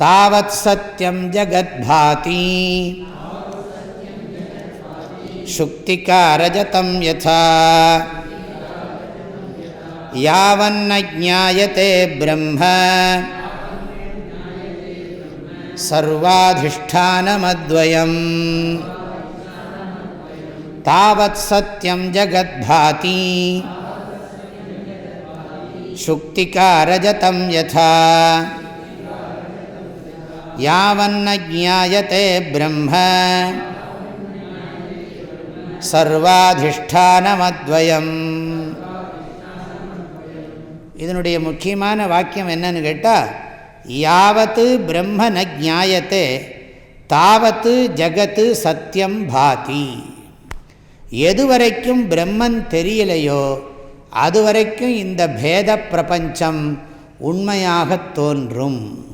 तावत् सत्यं जगद्भाति। शुक्तिकारजतं यथा। यावन्न ज्ञायते ब्रह्म। सर्वाधिष्ठानमद्वयम् तावत् सत्यं जगद्भाति शुक्तिकारजतं यथा यावन्न ज्ञायते ब्रह्म சர்வாதிஷ்டானமத்வயம் இதனுடைய முக்கியமான வாக்கியம் என்னன்னு கேட்டால் யாவத்து பிரம்ம ந ஜாயத்தே தாவத்து ஜகத்து சத்தியம் பாதி எதுவரைக்கும் பிரம்மன் தெரியலையோ அதுவரைக்கும் இந்த பேத பிரபஞ்சம் உண்மையாக தோன்றும்.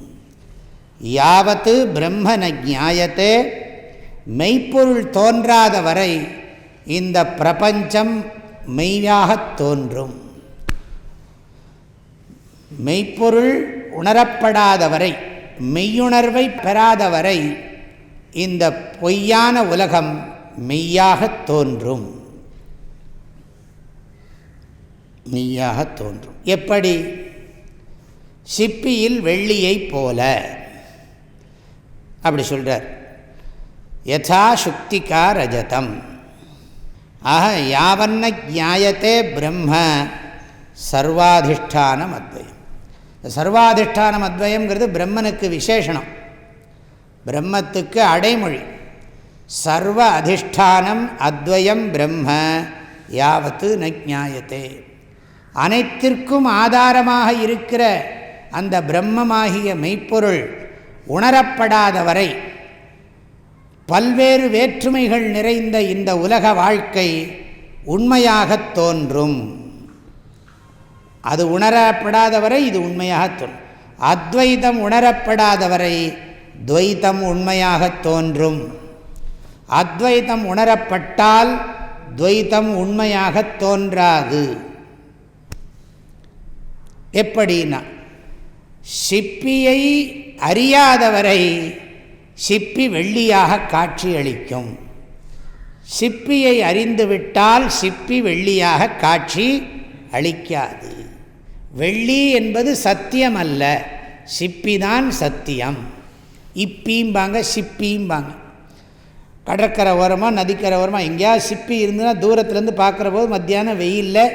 யாவத்து பிரம்ம நியாயத்தே மெய்ப்பொருள் தோன்றாத வரை இந்த பிரபஞ்சம் மெய்யாக தோன்றும். மெய்ப்பொருள் உணரப்படாத வரை மெய்யுணர்வை பெறாதவரை இந்த பொய்யான உலகம் மெய்யாக தோன்றும். மெய்யாக தோன்றும். எப்படி? சிப்பியில் வெள்ளியை போல. அப்படி சொல்கிறார் யதா சுக்திகா ரஜதம். ஆக யாவன்ன ஜாயத்தே பிரம்ம சர்வாதிஷ்டானம் அத்வயம். சர்வாதிஷ்டானம் அத்வயங்கிறது பிரம்மனுக்கு விசேஷனம் பிரம்மத்துக்கு அடைமொழி. சர்வ அதிஷ்டானம் அத்வயம் பிரம்ம யாவத்து நஜாயத்தே அனைத்திற்கும் ஆதாரமாக இருக்கிற அந்த பிரம்மமாகிய மெய்ப்பொருள் உணரப்படாத வரை பல்வேறு வேற்றுமைகள் நிறைந்த இந்த உலக வாழ்க்கை உண்மையாக தோன்றும். அது உணரப்படாதவரை இது உண்மையாக தோன்றும் அத்வைதம் உணரப்படாதவரை துவைத்தம் உண்மையாக தோன்றும். அத்வைதம் உணரப்பட்டால் துவைத்தம் உண்மையாக தோன்றாது. எப்படின்னா சிப்பியை அறியாதவரை சிப்பி வெள்ளியாக காட்சியளிக்கும். சிப்பியை அறிந்துவிட்டால் சிப்பி வெள்ளியாக காட்சி அளிக்காது. வெள்ளி என்பது சத்தியம் அல்ல சிப்பி தான் சத்தியம். இப்பீம்பாங்க சிப்பிம்பாங்க. கடற்கரை ஓரமாக நதிக்கரை ஓரமாக எங்கேயாவது சிப்பி இருந்துன்னா தூரத்துலேருந்து பார்க்குற போது மத்தியானம் வெயிலில்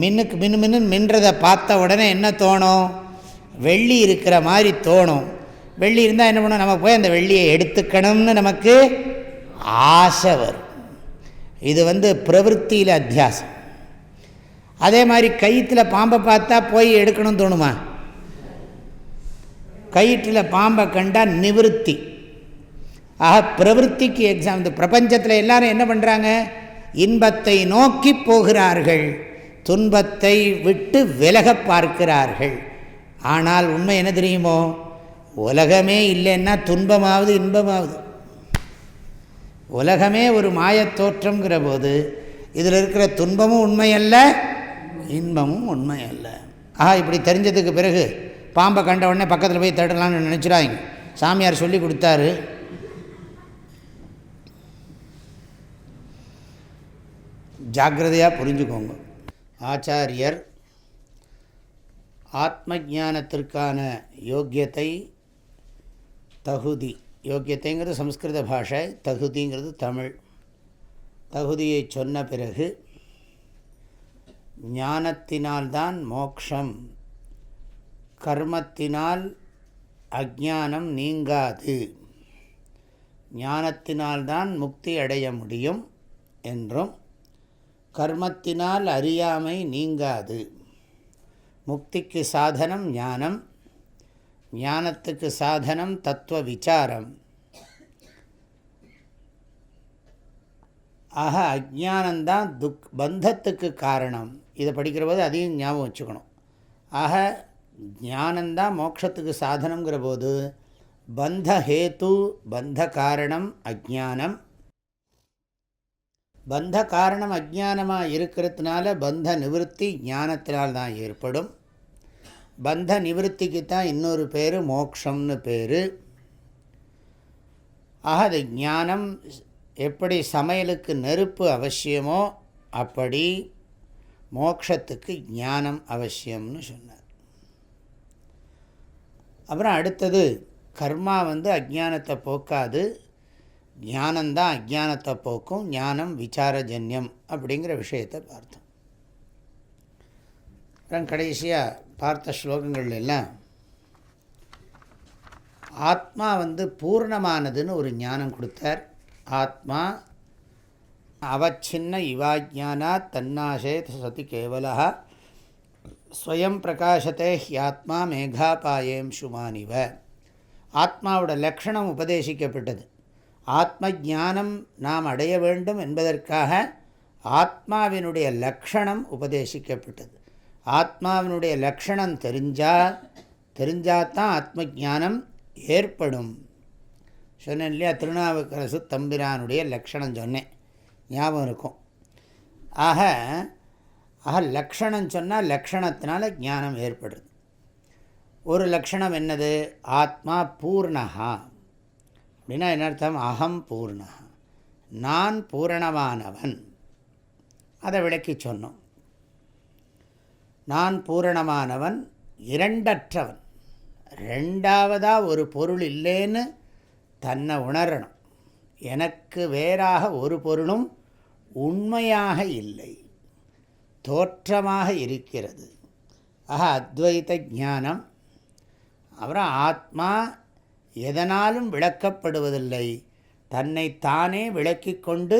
மின்னுக்கு மின்னு மின்னு மின்றதை பார்த்த உடனே என்ன தோணும்? வெள்ளி இருக்கிற மாதிரி தோணும். வெள்ளி இருந்தால் என்ன பண்ணும்? நம்ம போய் அந்த வெள்ளியை எடுத்துக்கணும்னு நமக்கு ஆசை வரும். இது வந்து பிரவருத்தியில் அத்தியாசம். அதே மாதிரி கயிற்றில் பாம்பை பார்த்தா போய் எடுக்கணும்னு தோணுமா? கயிற்றில் பாம்பை கண்டால் நிவிருத்தி. ஆக பிரவருத்திக்கு எக்ஸாம் இந்த பிரபஞ்சத்தில் எல்லாரும் என்ன பண்ணுறாங்க இன்பத்தை நோக்கி போகிறார்கள். துன்பத்தை விட்டு விலக பார்க்கிறார்கள். ஆனால் உண்மை என்ன தெரியுமோ? உலகமே இல்லைன்னா துன்பமாவது இன்பமாவது. உலகமே ஒரு மாயத்தோற்றங்கிற போது இதில் இருக்கிற துன்பமும் உண்மையல்ல இன்பமும் உண்மையல்ல. ஆஹா இப்படி தெரிஞ்சதுக்கு பிறகு பாம்பை கண்ட உடனே பக்கத்தில் போய் தடலான்னு நினச்சிடாங்க சாமியார் சொல்லி கொடுத்தாரு. ஜாக்கிரதையாக புரிஞ்சுக்கோங்க. ஆச்சாரியர் ஆத்ம ஜானத்திற்கான யோக்கியத்தை தகுதி. யோக்கியத்தைங்கிறது சம்ஸ்கிருத பாஷை தகுதிங்கிறது தமிழ். தகுதியை சொன்ன பிறகு ஞானத்தினால்தான் மோக்ஷம். கர்மத்தினால் அஜானம் நீங்காது. ஞானத்தினால்தான் முக்தி அடைய முடியும் என்றும் கர்மத்தினால் அறியாமை நீங்காது. முக்திக்கு சாதனம் ஞானம் ஞானத்துக்கு சாதனம் தத்துவ விசாரம். ஆக அஜானந்தான் துக் பந்தத்துக்கு காரணம். இதை படிக்கிற போது அதையும் ஞாபகம் வச்சுக்கணும். ஆக ஞானந்தான் மோட்சத்துக்கு சாதனங்கிற போது பந்த ஹேத்து பந்த காரணம் அஜானம் பந்த காரணம் அஜானமாக இருக்கிறதுனால பந்த நிவர்த்தி ஞானத்தினால்தான் ஏற்படும். பந்த நிவர்த்திக்கு தான் இன்னொரு பேர் மோக்ஷம்னு பேர். ஆக அது ஞானம் எப்படி சமையலுக்கு நெருப்பு அவசியமோ அப்படி மோக்ஷத்துக்கு ஞானம் அவசியம்னு சொன்னார். அப்புறம் அடுத்தது கர்மா வந்து அஜானத்தை போக்காது. ஞானந்தான் அஜானத்தை போக்கும் ஞானம் விசாரஜன்யம் அப்படிங்கிற விஷயத்தை பார்த்தோம். அப்புறம் கடைசியாக பார்த்த ஸ்லோகங்கள் எல்லாம் ஆத்மா வந்து பூர்ணமானதுன்னு ஒரு ஞானம் கொடுத்தார். ஆத்மா அவச்சின்ன இவாஜானா தன்னாசே சதி கேவலா ஸ்வயம் பிரகாசத்தே ஹியாத்மா மேகாபாயேம் சுமானிவ. ஆத்மாவோட லக்ஷணம் உபதேசிக்கப்பட்டது. ஆத்ம ஜானம் நாம் அடைய வேண்டும் என்பதற்காக ஆத்மாவினுடைய லக்ஷணம் உபதேசிக்கப்பட்டது. ஆத்மாவினுடைய லக்ஷணம் தெரிஞ்சால் தெரிஞ்சாதான் ஆத்ம ஜானம் ஏற்படும். சொன்னேன் இல்லையா திருநாவுக்கரசு தம்பிரானுடைய லக்ஷணம் சொன்னேன். ஞாபகம் இருக்கும். ஆக ஆக லக்ஷணம் சொன்னால் லக்ஷணத்தினால ஞானம் ஏற்படுது. ஒரு லக்ஷணம் என்னது? ஆத்மா பூர்ணகா அப்படின்னா என்ன அர்த்தம்? அகம் பூர்ணா. நான் பூரணமானவன். அதை விளக்கி சொன்னோம். நான் பூரணமானவன் இரண்டற்றவன். ரெண்டாவதாக ஒரு பொருள் இல்லைன்னு தன்னை உணரணும். எனக்கு வேறாக ஒரு பொருளும் உண்மையாக இல்லை. தோற்றமாக இருக்கிறது. ஆக அத்வைத ஞானம். அப்புறம் ஆத்மா எதனாலும் விளக்கப்படுவதில்லை. தன்னை தானே விளக்கி கொண்டு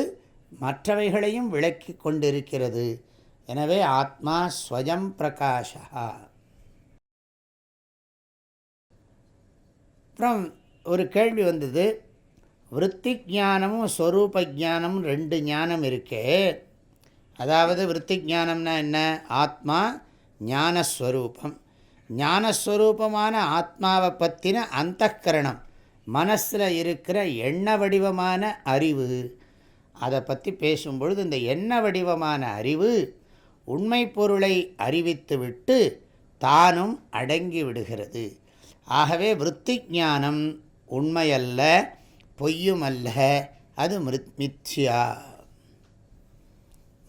மற்றவைகளையும் விளக்கி கொண்டிருக்கிறது. எனவே ஆத்மா ஸ்வயம் பிரகாஷா அப்புறம் ஒரு கேள்வி வந்தது. விற்பி ஜானமும் ஸ்வரூப ஜானமும் ரெண்டு ஞானம் இருக்கே. அதாவது விற்பி ஜானம்னா என்ன? ஆத்மா ஞானஸ்வரூபம். ஞானஸ்வரூபமான ஆத்மாவை பற்றின அந்தக்கரணம். மனசில் இருக்கிற எண்ண வடிவமான அறிவு. அதை பற்றி பேசும்பொழுது இந்த எண்ண வடிவமான அறிவு உண்மை பொருளை அறிவித்துவிட்டு தானும் அடங்கி விடுகிறது. ஆகவே விற்பி ஞானம் உண்மையல்ல பொய்யுமல்ல அது மிருத் மித்யா.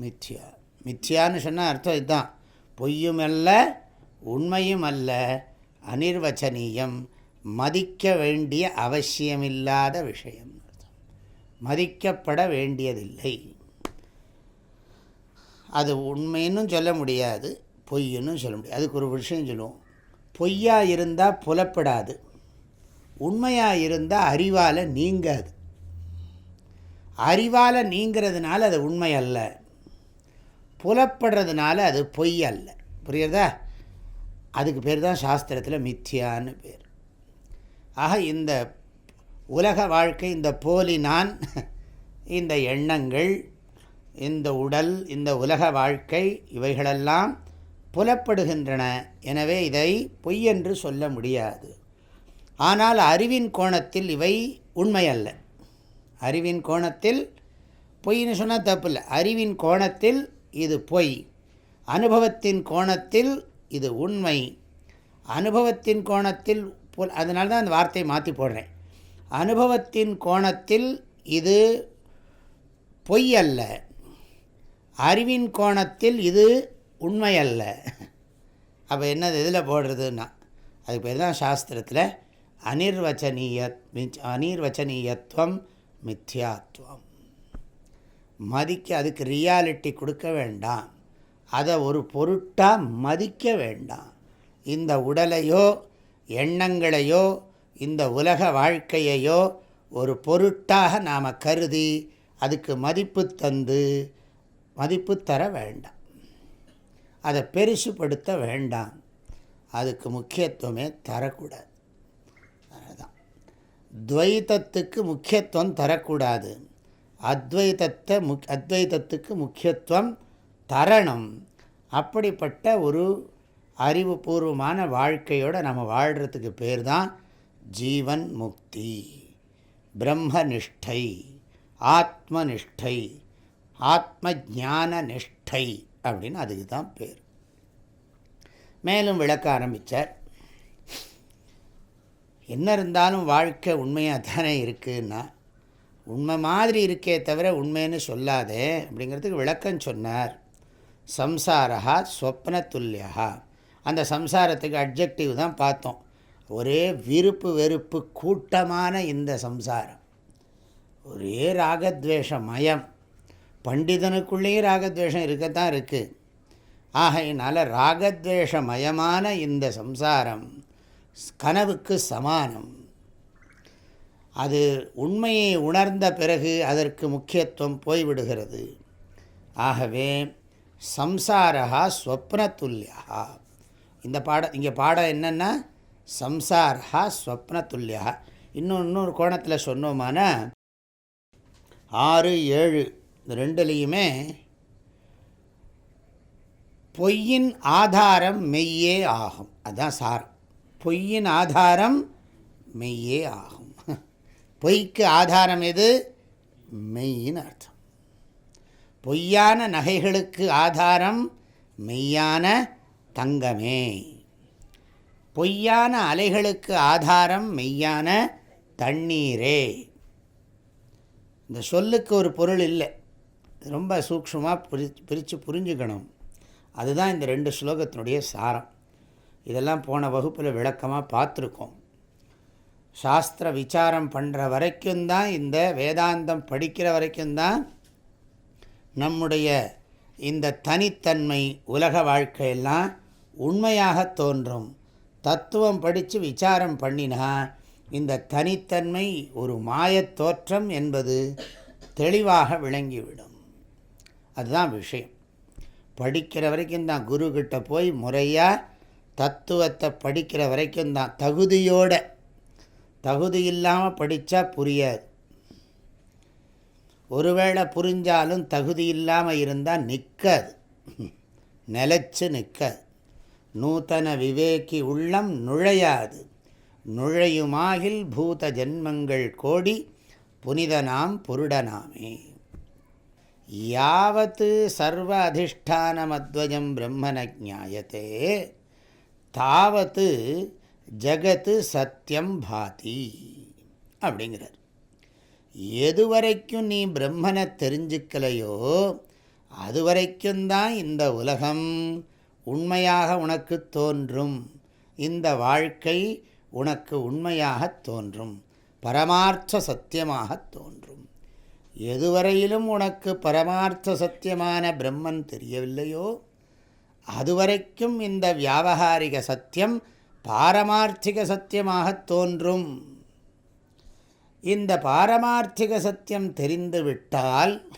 மித்யா. மித்யான்னு சொன்னால் அர்த்தம் இதுதான். பொய்யுமல்ல உண்மையும் அல்ல அனிர்வச்சனீயம் மதிக்க வேண்டிய அவசியமில்லாத விஷயம். மதிக்கப்பட வேண்டியதில்லை. அது உண்மைன்னு சொல்ல முடியாது பொய்ன்னு சொல்ல முடியாது. அதுக்கு ஒரு விஷயம் சொல்லுவோம். பொய்யாக இருந்தால் புலப்படாது. உண்மையாக இருந்தால் அறிவால் நீங்காது. அறிவால் நீங்கிறதுனால அது உண்மை அல்ல புலப்படுறதுனால அது பொய் அல்ல புரியுறதா அதுக்கு பேர் தான் சாஸ்திரத்தில் மித்தியான்னு பேர். ஆக இந்த உலக வாழ்க்கை இந்த போலி நான் இந்த எண்ணங்கள் இந்த உடல் இந்த உலக வாழ்க்கை இவைகளெல்லாம் புலப்படுகின்றன. எனவே இதை பொய் என்று சொல்ல முடியாது. ஆனால் அறிவின் கோணத்தில் இவை உண்மையல்ல. அறிவின் கோணத்தில் பொய்ன்னு சொன்னால் தப்பு இல்லை அறிவின் கோணத்தில் இது பொய். அனுபவத்தின் கோணத்தில் இது உண்மை. அனுபவத்தின் கோணத்தில் புல் அதனால தான் அந்த வார்த்தையை மாற்றி போடுறேன். அனுபவத்தின் கோணத்தில் இது பொய் அல்ல. அறிவின் கோணத்தில் இது உண்மை அல்ல. அப்போ என்னது இதில் போடுறதுன்னா அதுக்கு பேர் தான் சாஸ்திரத்தில் அனிர்வச்சனீய அனிர்வச்சனீயத்துவம் மித்யாத்துவம். மதிக்க அதுக்கு ரியாலிட்டி கொடுக்க வேண்டாம். அதை ஒரு பொருட்டாக மதிக்க வேண்டாம். இந்த உடலையோ எண்ணங்களையோ இந்த உலக வாழ்க்கையையோ ஒரு பொருட்டாக நாம் கருதி அதுக்கு மதிப்பு தந்து மதிப்பு தர வேண்டாம். அதை பெருசுப்படுத்த வேண்டாம். அதுக்கு முக்கியத்துவமே தரக்கூடாது. அதுதான் துவைத்தத்துக்கு முக்கியத்துவம் தரக்கூடாது. அத்வைதத்தை முக் அத்வைதத்துக்கு முக்கியத்துவம் தரணும். அப்படிப்பட்ட ஒரு அறிவுபூர்வமான வாழ்க்கையோடு நம்ம வாழ்கிறதுக்கு பேர் தான் ஜீவன் முக்தி. பிரம்மனிஷ்டை ஆத்மனிஷ்டை ஆத்ம ஜான நிஷ்டை அப்படின்னு அதுக்கு தான் பேர். மேலும் விளக்க ஆரம்பித்தார் என்ன இருந்தாலும் வாழ்க்கை உண்மையாக தானே இருக்குன்னா உண்மை மாதிரி இருக்கே தவிர உண்மைன்னு சொல்லாதே அப்படிங்கிறதுக்கு விளக்கம் சொன்னார். சம்சாரா ஸ்வப்னத்துல்யா அந்த சம்சாரத்துக்கு அப்ஜெக்டிவ் தான் பார்த்தோம். ஒரே விருப்பு வெறுப்பு கூட்டமான இந்த சம்சாரம். ஒரே ராகத்வேஷ மயம் பண்டிதனுக்குள்ளேயும் ராகத்வேஷம் இருக்கத்தான் இருக்குது ஆகையினால் ராகத்வேஷ மயமான இந்த சம்சாரம் கனவுக்கு சமானம். அது உண்மையை உணர்ந்த பிறகு அதற்கு முக்கியத்துவம் போய்விடுகிறது. ஆகவே சம்சாரா ஸ்வப்னத்துல்யா இந்த பாடம் இங்கே பாடம் என்னென்னா சம்சாரா ஸ்வப்னத்துல்யா இன்னும் இன்னொரு கோணத்தில் சொன்னோமான ஆறு ஏழு இந்த ரெண்டுலேயுமே பொய்யின் ஆதாரம் மெய்யே ஆகும். அதுதான் சாரம். பொய்யின் ஆதாரம் மெய்யே ஆகும். பொய்க்கு ஆதாரம் எது? மெய்யின் அர்த்தம். பொய்யான நகைகளுக்கு ஆதாரம் மெய்யான தங்கமே. பொய்யான அலைகளுக்கு ஆதாரம் மெய்யான தண்ணீரே. இந்த சொல்லுக்கு ஒரு பொருள் இல்லை. ரொம்ப சூக்ஷமாக பிரி பிரித்து புரிஞ்சுக்கணும். அதுதான் இந்த ரெண்டு ஸ்லோகத்தினுடைய சாரம். இதெல்லாம் போன வகுப்பில் விளக்கமாக பார்த்துருக்கோம். சாஸ்திர விசாரம் பண்ணுற வரைக்கும் தான் இந்த வேதாந்தம் படிக்கிற வரைக்கும் தான் நம்முடைய இந்த தனித்தன்மை உலக வாழ்க்கையெல்லாம் உண்மையாக தோன்றும். தத்துவம் படித்து விசாரம் பண்ணினா இந்த தனித்தன்மை ஒரு மாயத் தோற்றம் என்பது தெளிவாக விளங்கிவிடும். அதுதான் விஷயம். படிக்கிற வரைக்கும் தான் குருக்கிட்ட போய் முறையாக தத்துவத்தை படிக்கிற வரைக்கும் தான் தகுதியோட தகுதி இல்லாமல் படித்தா புரியாது. ஒருவேளை புரிஞ்சாலும் தகுதி இல்லாமல் இருந்தால் நிற்காது நிலச்சி நிற்காது நூத்தன விவேக்கி உள்ளம் நுழையாது. நுழையுமாகில் பூத ஜென்மங்கள் கோடி புனிதனாம் புருடனாமே. யாவத்து சர்வ அதிஷ்டானமத்வயம் பிரம்மன ஜாயத்தே தாவத்து ஜகத்து சத்தியம் பாதி அப்படிங்கிறார். எது வரைக்கும் நீ பிரம்மனை தெரிஞ்சுக்கலையோ அது வரைக்கும் தான் இந்த உலகம் உண்மையாக உனக்கு தோன்றும். இந்த வாழ்க்கை உனக்கு உண்மையாக தோன்றும். பரமார்த்த சத்தியமாக தோன்றும். எதுவரையிலும் உனக்கு பரமார்த்த சத்தியமான பிரம்மன் தெரியவில்லையோ அதுவரைக்கும் இந்த வியாபகாரிக சத்தியம் பாரமார்த்திக சத்தியமாக தோன்றும். இந்த பாரமார்த்திக சத்தியம் தெரிந்துவிட்டால்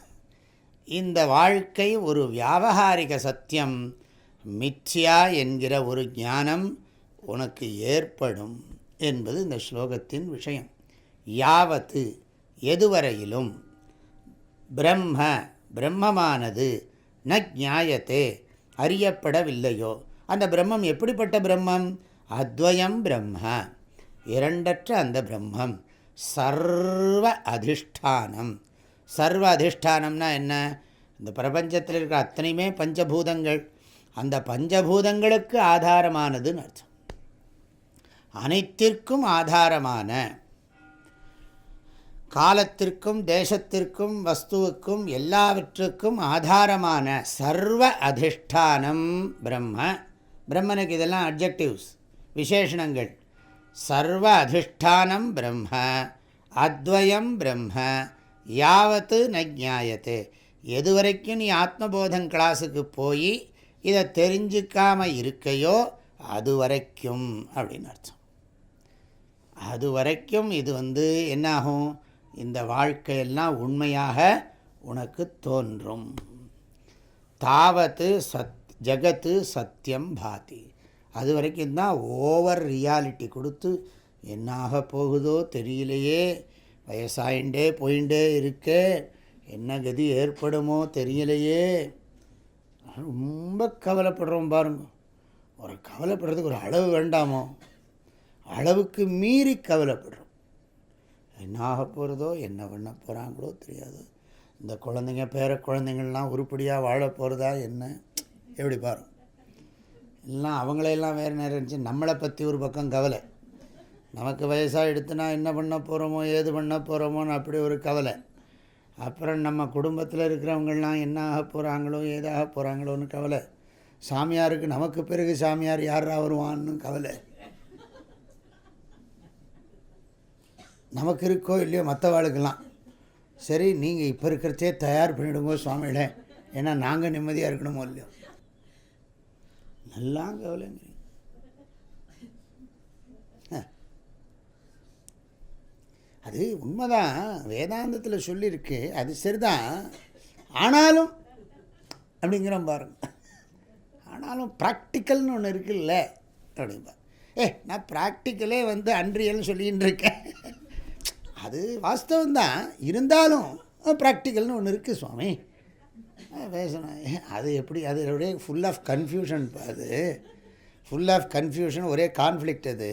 இந்த வாழ்க்கை ஒரு வியாபகாரிக சத்தியம். மித்யா என்கிற ஒரு ஞானம் உனக்கு ஏற்படும் என்பது இந்த ஸ்லோகத்தின் விஷயம். யாவத்து எதுவரையிலும் பிரம்ம பிரம்மமானது ந ஜாயத்தே அறியப்படவில்லையோ? அந்த பிரம்மம் எப்படிப்பட்ட பிரம்மம்? அத்வயம் பிரம்ம இரண்டற்ற அந்த பிரம்மம். சர்வ அதிஷ்டானம். சர்வ அதிஷ்டானம்னா என்ன? இந்த பிரபஞ்சத்தில் இருக்கிற அத்தனையுமே பஞ்சபூதங்கள். அந்த பஞ்சபூதங்களுக்கு ஆதாரமானதுன்னு அர்த்தம். அனைத்திற்கும் ஆதாரமான காலத்திற்கும் தேசத்திற்கும் வஸ்துவுக்கும் எல்லாவற்றுக்கும் ஆதாரமான சர்வ அதிஷ்டானம் பிரம்ம. பிரம்மனுக்கு இதெல்லாம் அப்ஜெக்டிவ்ஸ் விசேஷணங்கள். சர்வ அதிஷ்டானம் பிரம்ம அத்வயம் பிரம்ம யாவத்து நஜாயத்து எது வரைக்கும் நீ ஆத்மபோதம் கிளாஸுக்கு போய் இதை தெரிஞ்சிக்காமல் இருக்கையோ அது வரைக்கும் அப்படின்னு அர்த்தம். அது வரைக்கும் இது வந்து என்னாகும்? இந்த வாழ்க்கையெல்லாம் உண்மையாக உனக்கு தோன்றும். தாவத்து சத் ஜகத்து சத்தியம் பாதி. அது வரைக்கும் தான் ஓவர் ரியாலிட்டி கொடுத்து என்னாக போகுதோ தெரியலையே. வயசாயிண்டே போயிண்டே இருக்கே என்ன கதி ஏற்படுமோ தெரியலையே. ரொம்ப கவலைப்படுறோம் பாருங்க. ஒரு கவலைப்படுறதுக்கு ஒரு அளவு வேண்டாமோ? அளவுக்கு மீறி கவலைப்படுறோம். என்ன ஆக போகிறதோ என்ன பண்ண போகிறாங்களோ தெரியாது. இந்த குழந்தைங்க பேர குழந்தைங்கள்லாம் உருப்படியாக வாழ போகிறதா என்ன? எப்படி பாருங்கள் எல்லாம் அவங்களையெல்லாம் வேறு நேரம் இருந்துச்சு. நம்மளை பற்றி ஒரு பக்கம் கவலை. நமக்கு வயசாக எடுத்துனா என்ன பண்ண போகிறோமோ ஏது பண்ண போகிறோமோன்னு அப்படி ஒரு கவலை. அப்புறம் நம்ம குடும்பத்தில் இருக்கிறவங்கள்லாம் என்ன ஆக போகிறாங்களோ ஏதாக போகிறாங்களோன்னு கவலை. சாமியாருக்கு நமக்கு பிறகு சாமியார் யாரா வருவான்னு கவலை. நமக்கு இருக்கோ இல்லையோ மற்றவாளுக்கெல்லாம் சரி நீங்கள் இப்போ இருக்கிறதே தயார் பண்ணிவிடுங்க சுவாமிகளே. ஏன்னா நாங்கள் நிம்மதியாக இருக்கணுமோ இல்லையோ. நல்லா கவலைங்கிறீங்க. அது உண்மைதான். வேதாந்தத்தில் சொல்லியிருக்கு. அது சரிதான். ஆனாலும் அப்படிங்கிற பாருங்க. ஆனாலும் ப்ராக்டிக்கல்னு ஒன்று இருக்குல்ல அப்படிம்பா. ஏ நான் ப்ராக்டிக்கலே வந்து அன்றியல்னு சொல்லின்னு இருக்கேன். அது வாஸ்தவம்தான். இருந்தாலும் ப்ராக்டிக்கல்னு ஒன்று இருக்குது சுவாமி. பேசணும் அது எப்படி அது ஒரே ஃபுல் ஆஃப் கன்ஃபியூஷன் அது. ஃபுல் ஆஃப் கன்ஃபியூஷன் ஒரே கான்ஃப்ளிக்ட் அது.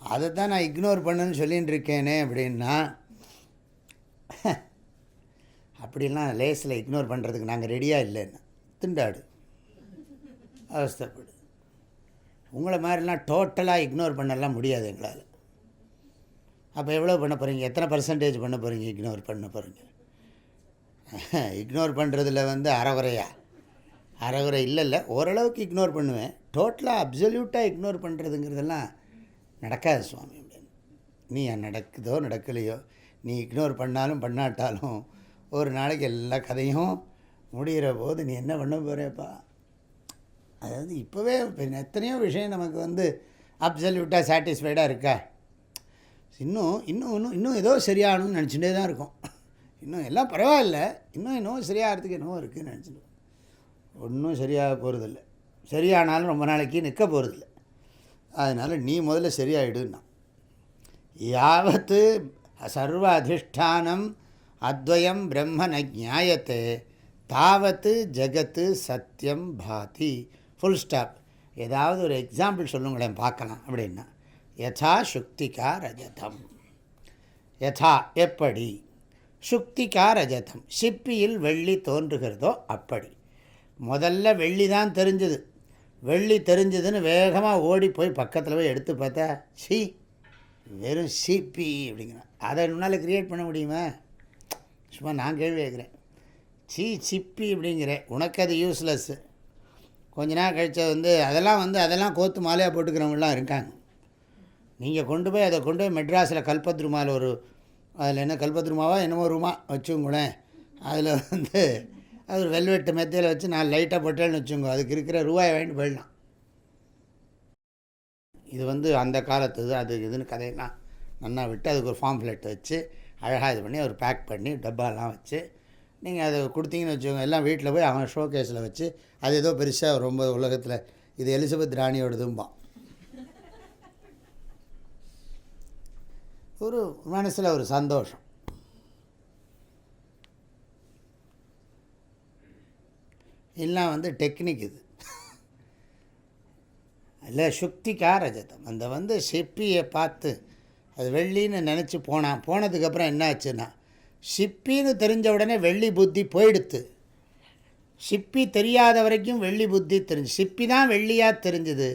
அதை தான் நான் இக்னோர் பண்ணுன்னு சொல்லின்னு இருக்கேனே அப்படின்னா அப்படிலாம் லேஸில் இக்னோர் பண்ணுறதுக்கு நாங்கள் ரெடியாக இல்லைன்னு. திண்டாடு. அவஸ்தப்படு. உங்களை மாதிரிலாம் டோட்டலாக இக்னோர் பண்ணலாம் முடியாது எங்களால். அப்போ எவ்வளோ பண்ண போகிறீங்க எத்தனை பர்சன்டேஜ் பண்ண போகிறீங்க இக்னோர் பண்ண போகிறீங்க இக்னோர் பண்ணுறதுல வந்து அறகுறையா? அறகுறை இல்லை இல்லை ஓரளவுக்கு இக்னோர் பண்ணுவேன். டோட்டலாக அப்சல்யூட்டாக இக்னோர் பண்ணுறதுங்கிறதெல்லாம் நடக்காது சுவாமி அப்படின்னு. நீ நடக்குதோ நடக்கலையோ நீ இக்னோர் பண்ணாலும் பண்ணாட்டாலும் ஒரு நாளைக்கு எல்லா கதையும் முடிகிற போது நீ என்ன பண்ண போகிறேப்பா அதாவது இப்போவே எத்தனையோ விஷயம் நமக்கு வந்து அப்சல்யூட்டாக சாட்டிஸ்ஃபைடாக இருக்கா? இன்னும் இன்னும் இன்னும் இன்னும் ஏதோ சரியாகணும்னு நினச்சிட்டே தான் இருக்கும். இன்னும் எல்லாம் பரவாயில்ல. இன்னும் இன்னும் சரியாகிறதுக்கு என்னவோ இருக்குதுன்னு நினச்சிட்டு ஒன்றும் சரியாக போகிறதில்ல சரியானாலும் ரொம்ப நாளைக்கு நிற்க போகிறதில்ல அதனால் நீ முதல்ல சரியாயிடுன்னா. யாவத்து சர்வ அதிஷ்டானம் அத்வயம் பிரம்மனை ந தாவத்து ஜகத்து சத்தியம் பாதி. ஃபுல் ஸ்டாப் ஏதாவது ஒரு எக்ஸாம்பிள் சொல்லுங்களேன் பார்க்கலாம் அப்படின்னா. யதா சுக்திகா ரஜதம். யதா எப்படி? சுக்திகா ரஜதம் சிப்பியில் வெள்ளி தோன்றுகிறதோ அப்படி. முதல்ல வெள்ளி தான் தெரிஞ்சுது. வெள்ளி தெரிஞ்சதுன்னு வேகமாக ஓடி போய் பக்கத்தில் போய் எடுத்து பார்த்தா சி வெறும் சிப்பி அப்படிங்கிறான். அதை முன்னால் க்ரியேட் பண்ண முடியுமா? சும்மா நான் கேள்வி கேட்குறேன். சி சிப்பி அப்படிங்கிறேன் உனக்கு அது யூஸ்லெஸ்ஸு கொஞ்ச நாள் கழிச்ச வந்து அதெல்லாம் வந்து அதெல்லாம் கோத்து மாலையாக போட்டுக்கிறவங்களாம் இருக்காங்க. நீங்கள் கொண்டு போய் அதை கொண்டு போய் மெட்ராஸில் கல்பத்ருமாவில் ஒரு அதில் என்ன கல்பத்ருமாவா என்னமோ ரூமா வச்சுங்களேன் அதில் வந்து அது ஒரு வெல்வெட்டு மெத்தையில் வச்சு நான் லைட்டாக போட்டேன்னு வச்சுங்க அதுக்கு இருக்கிற ரூபாயை வாங்கிட்டு போயிடலாம். இது வந்து அந்த காலத்து இது அது இதுன்னு கதையெல்லாம் நல்லா விட்டு அதுக்கு ஒரு ஃபார்ம் ஃப்ளெட் வச்சு அழகாக இது பண்ணி ஒரு பேக் பண்ணி டப்பாலாம் வச்சு நீங்கள் அதை கொடுத்தீங்கன்னு வச்சுக்கோங்க. எல்லாம் வீட்டில் போய் அவன் ஷோ கேஸில் வச்சு அது ஏதோ பெருசாக ரொம்ப உலகத்தில் இது எலிசபெத் ராணியோடதும்பான். ஒரு மனசில் ஒரு சந்தோஷம். எல்லாம் வந்து டெக்னிக் இது. இல்லை சுக்திக்கா ரஜதம். அந்த வந்து சிப்பியை பார்த்து அது வெள்ளின்னு நினச்சி போனான் போனதுக்கப்புறம் என்ன ஆச்சுன்னா சிப்பின்னு தெரிஞ்ச உடனே வெள்ளி புத்தி போயிடுத்து. சிப்பி தெரியாத வரைக்கும் வெள்ளி புத்தி தெரிஞ்சு சிப்பி தான் வெள்ளியாக தெரிஞ்சுது.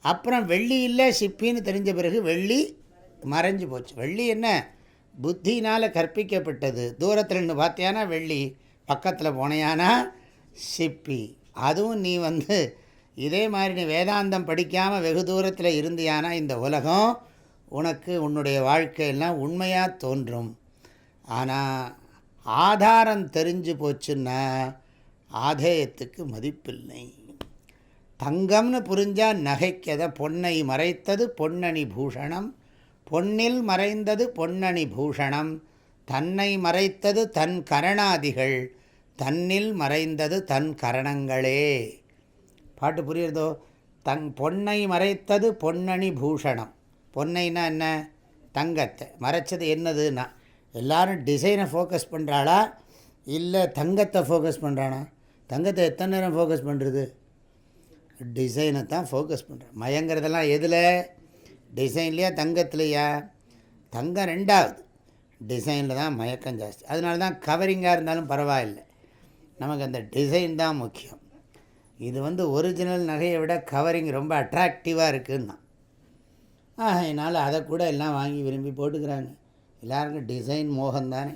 அப்புறம் வெள்ளி இல்லை சிப்பின்னு தெரிஞ்ச பிறகு வெள்ளி மறைஞ்சு போச்சு. வெள்ளி என்ன? புத்தினால் கற்பிக்கப்பட்டது. தூரத்தில் நின்று பார்த்தியானா வெள்ளி? பக்கத்தில் போனையானா சிப்பி. அதுவும் நீ வந்து இதே மாதிரி நீ வேதாந்தம் படிக்காமல் வெகு தூரத்தில் இருந்தியானா இந்த உலகம்? உனக்கு உன்னுடைய வாழ்க்கையெல்லாம் உண்மையாக தோன்றும். ஆனால் ஆதாரம் தெரிஞ்சு போச்சுன்னா ஆதேயத்துக்கு மதிப்பில்லை. தங்கம்னு புரிஞ்சால் நகைக்கதை பொன்னை மறைத்தது பொன்னணி பூஷணம். பொன்னில் மறைந்தது பொன்னணி பூஷணம் தன்னை மறைத்தது தன் கரணாதிகள் தன்னில் மறைந்தது தன் கரணங்களே. பாட்டு புரியுறதோ? தன் பொன்னை மறைத்தது பொன்னணி பூஷணம். பொன்னைனா என்ன? தங்கத்தை. மறைச்சது என்னதுன்னா எல்லோரும் டிசைனை ஃபோக்கஸ் பண்ணுறாளா இல்லை தங்கத்தை ஃபோக்கஸ் பண்ணுறானா தங்கத்தை எத்தனை நேரம் ஃபோக்கஸ் பண்ணுறது டிசைனை தான் ஃபோக்கஸ் பண்ணுறேன் மயங்கிறதெல்லாம் எதில்? டிசைன்லையா தங்கத்துலையா? தங்கம் ரெண்டாவது. டிசைனில் தான் மயக்கம் ஜாஸ்தி. அதனால தான் கவரிங்காக இருந்தாலும் பரவாயில்லை. நமக்கு அந்த டிசைன் தான் முக்கியம். இது வந்து ஒரிஜினல் நகையை விட கவரிங் ரொம்ப அட்ராக்டிவாக தான். ஆகையினால் அதை கூட எல்லாம் வாங்கி விரும்பி போட்டுக்கிறாங்க. எல்லாருக்கும் டிசைன் மோகம் தானே.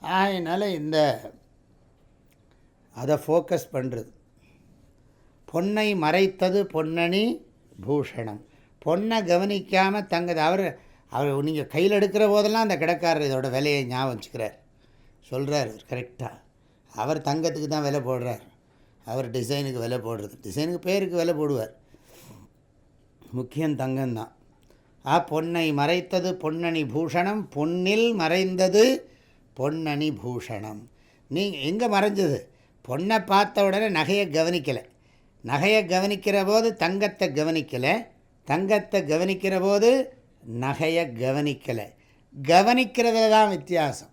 ஆகையினால் இந்த அதை ஃபோக்கஸ் பண்ணுறது பொன்னை மறைத்தது பொன்னணி பூஷணம். பொண்ணை கவனிக்காமல் தங்கது. அவர் அவர் நீங்கள் கையில் எடுக்கிற போதெல்லாம் அந்த கிடக்காரர் இதோட விலையை ஞாபகம் வச்சுக்கிறார். சொல்கிறார் கரெக்டாக அவர் தங்கத்துக்கு தான் விலை போடுறார். அவர் டிசைனுக்கு விலை போடுறது. டிசைனுக்கு பேருக்கு விலை போடுவார். முக்கியம் தங்கம்தான் ஆ பொன்னை மறைத்தது பொன்னணி பூஷணம் பொன்னில் மறைந்தது பொன்னணி பூஷணம். நீங்கள் எங்கே மறைஞ்சது? பொண்ணை பார்த்த உடனே நகையை கவனிக்கலை. நகையை கவனிக்கிற போது தங்கத்தை கவனிக்கலை. தங்கத்தை கவனிக்கிற போது நகையை கவனிக்கலை. கவனிக்கிறதுல தான் வித்தியாசம்.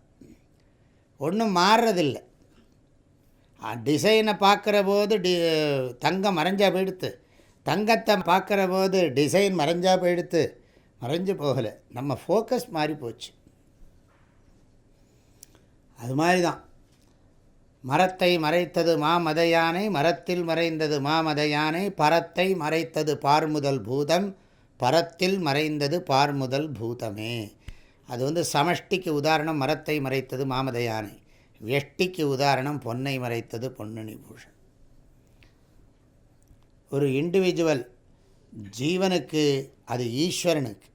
ஒன்றும் மாறுறதில்லை. டிசைனை பார்க்குற போது டி தங்கம் மறைஞ்சா போயிடுத்து. தங்கத்தை பார்க்குற போது டிசைன் மறைஞ்சா போயிடுத்து. மறைஞ்சு போகலை. நம்ம ஃபோக்கஸ் மாறி போச்சு அது மாதிரி தான் மரத்தை மறைத்தது மாமத யானை மரத்தில் மறைந்தது மாமத யானை பரத்தை மறைத்தது பார்முதல் பூதம் பரத்தில் மறைந்தது பார்முதல் பூதமே. அது வந்து சமஷ்டிக்கு உதாரணம் மரத்தை மறைத்தது மாமத யானை வெஷ்டிக்கு உதாரணம் பொன்னை மறைத்தது பொன்னணி பூஷன். ஒரு இண்டிவிஜுவல் ஜீவனுக்கு அது ஈஸ்வரனுக்கு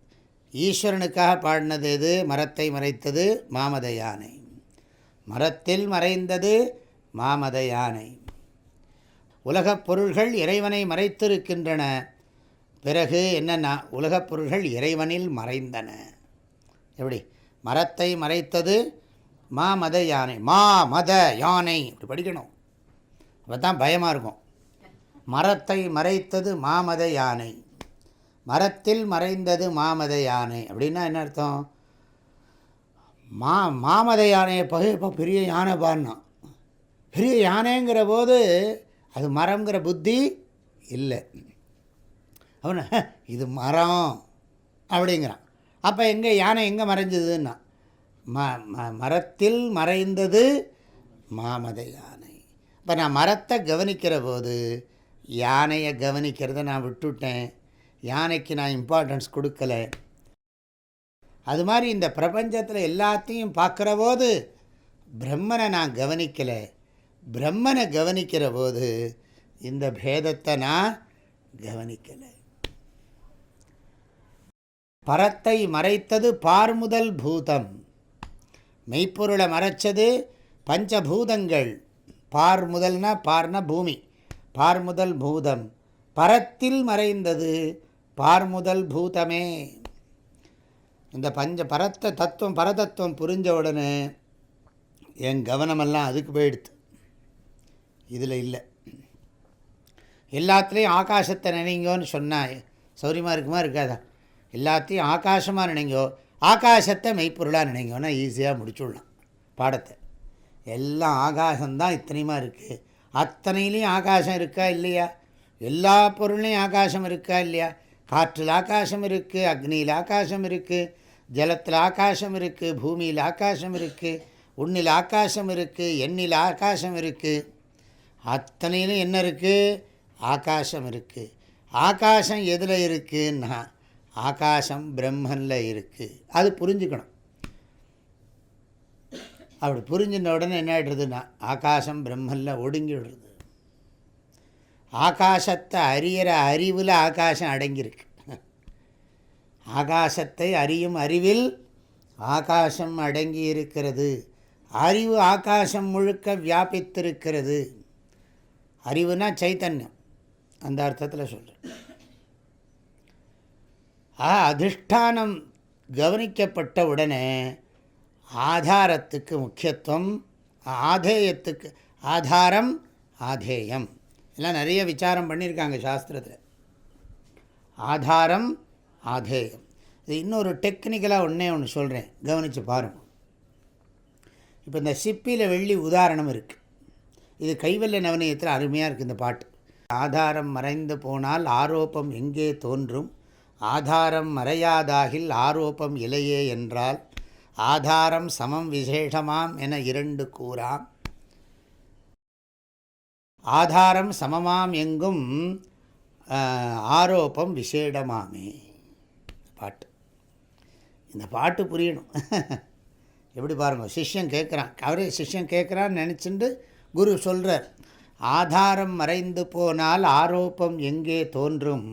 ஈஸ்வரனுக்காக பாடினது எது? மரத்தை மறைத்தது மாமத யானை மரத்தில் மறைந்தது மாமத யானை. உலகப் பொருள்கள் இறைவனை மறைத்திருக்கின்றன. பிறகு என்னென்னா உலகப் பொருள்கள் இறைவனில் மறைந்தன. எப்படி? மரத்தை மறைத்தது மா மத யானை. மா மத யானை. இப்படி படிக்கணும். அப்போ தான் பயமாக இருக்கும். மரத்தை மறைத்தது மாமத யானை. மரத்தில் மறைந்தது மாமத யானை. அப்படின்னா என்ன அர்த்தம்? மா மாமத யானையை பகு இப்போ பெரிய யானை பாடினான் பெரிய யானைங்கிற போது அது மரங்கிற புத்தி இல்லை. அவன இது மரம் அப்படிங்கிறான். அப்போ எங்கே யானை எங்கே மறைஞ்சதுன்னா ம ம மரத்தில் மறைந்தது மாமத யானை. இப்போ நான் மரத்தை கவனிக்கிற போது யானையை கவனிக்கிறத நான் விட்டுவிட்டேன் யானைக்கு நான் இம்பார்ட்டன்ஸ் கொடுக்கல. அது மாதிரி இந்த பிரபஞ்சத்தில் எல்லாத்தையும் பார்க்குற போது பிரம்மனை நான் கவனிக்கலை. பிரம்மனை கவனிக்கிற போது இந்த பேதத்தை நான் கவனிக்கலை. பரத்தை மறைத்தது பார்முதல் பூதம். மெய்ப்பொருளை மறைச்சது பஞ்சபூதங்கள். பார் முதல்னா பார்ன பூமி பார்முதல் பூதம். பரத்தில் மறைந்தது பார்முதல் பூதமே. இந்த பஞ்ச பரத்த தத்துவம் பரதத்துவம் புரிஞ்ச உடனே என் கவனமெல்லாம் அதுக்கு போயிடுது இதில் இல்லை. எல்லாத்துலேயும் ஆகாசத்தை நினைங்கோன்னு சொன்னால் சௌரியமாக இருக்குமா இருக்காதா? எல்லாத்தையும் ஆகாசமாக நினைங்கோ ஆகாசத்தை மெய்ப்பொருளாக நினைங்கோன்னா ஈஸியாக முடிச்சுடலாம் பாடத்தை. எல்லாம் ஆகாசம்தான் இத்தனையுமா இருக்குது அத்தனையிலையும் ஆகாசம் இருக்கா இல்லையா? எல்லா பொருள்லையும் ஆகாசம் இருக்கா இல்லையா? காற்றில் ஆகாசம் இருக்குது அக்னியில் ஆகாசம் இருக்குது ஜலத்தில் ஆகாசம் இருக்குது பூமியில் ஆகாசம் இருக்குது உன்னில் ஆகாசம் இருக்குது எண்ணில் ஆகாசம் இருக்குது அத்தனையிலும் என்ன இருக்குது ஆகாசம் இருக்குது ஆகாசம் எதில் இருக்குன்னா ஆகாசம் பிரம்மனில் இருக்குது அது புரிஞ்சுக்கணும். அப்படி புரிஞ்சின உடனே என்ன ஆகிடுறதுன்னா ஆகாசம் பிரம்மனில் ஒடுங்கிடுறது ஆகாசத்தை அறியிற அறிவில் ஆகாசம் அடங்கியிருக்கு. ஆகாசத்தை அறியும் அறிவில் ஆகாசம் அடங்கி இருக்கிறது அறிவு ஆகாசம் முழுக்க வியாபித்திருக்கிறது. அறிவுனா சைத்தன்யம் அந்த அர்த்தத்தில் சொல்கிறேன் ஆ அதிஷ்டானம் கவனிக்கப்பட்ட உடனே ஆதாரத்துக்கு முக்கியத்துவம் ஆதேயத்துக்கு ஆதாரம் ஆதேயம். எல்லாம் நிறைய விசாரம் பண்ணியிருக்காங்க சாஸ்திரத்தில். ஆதாரம் ஆதேயம் இது இன்னொரு டெக்னிக்கலாக ஒன்றே ஒன்று சொல்கிறேன் கவனித்து பாருங்கள் இப்போ இந்த சிப்பியில் வெள்ளி உதாரணம் இருக்குது இது கைவல்ல நவனியத்தில் அருமையாக இருக்குது இந்த பாட்டு. ஆதாரம் மறைந்து போனால் ஆரோப்பம் எங்கே தோன்றும்? ஆதாரம் மறையாதாகில் ஆரோப்பம் இலையே என்றால் ஆதாரம் சமம் விசேஷமாம் என இரண்டு கூறாம். ஆதாரம் சமமாம் எங்கும் ஆரோப்பம் விசேடமாமே. பாட்டு. இந்த பாட்டு புரியணும். எப்படி பாருங்கள் சிஷ்யன் கேட்குறான் அவரே சிஷ்யன் கேட்குறான்னு நினச்சிட்டு குரு சொல்கிறார் ஆதாரம் மறைந்து போனால் ஆரோப்பம் எங்கே தோன்றும்?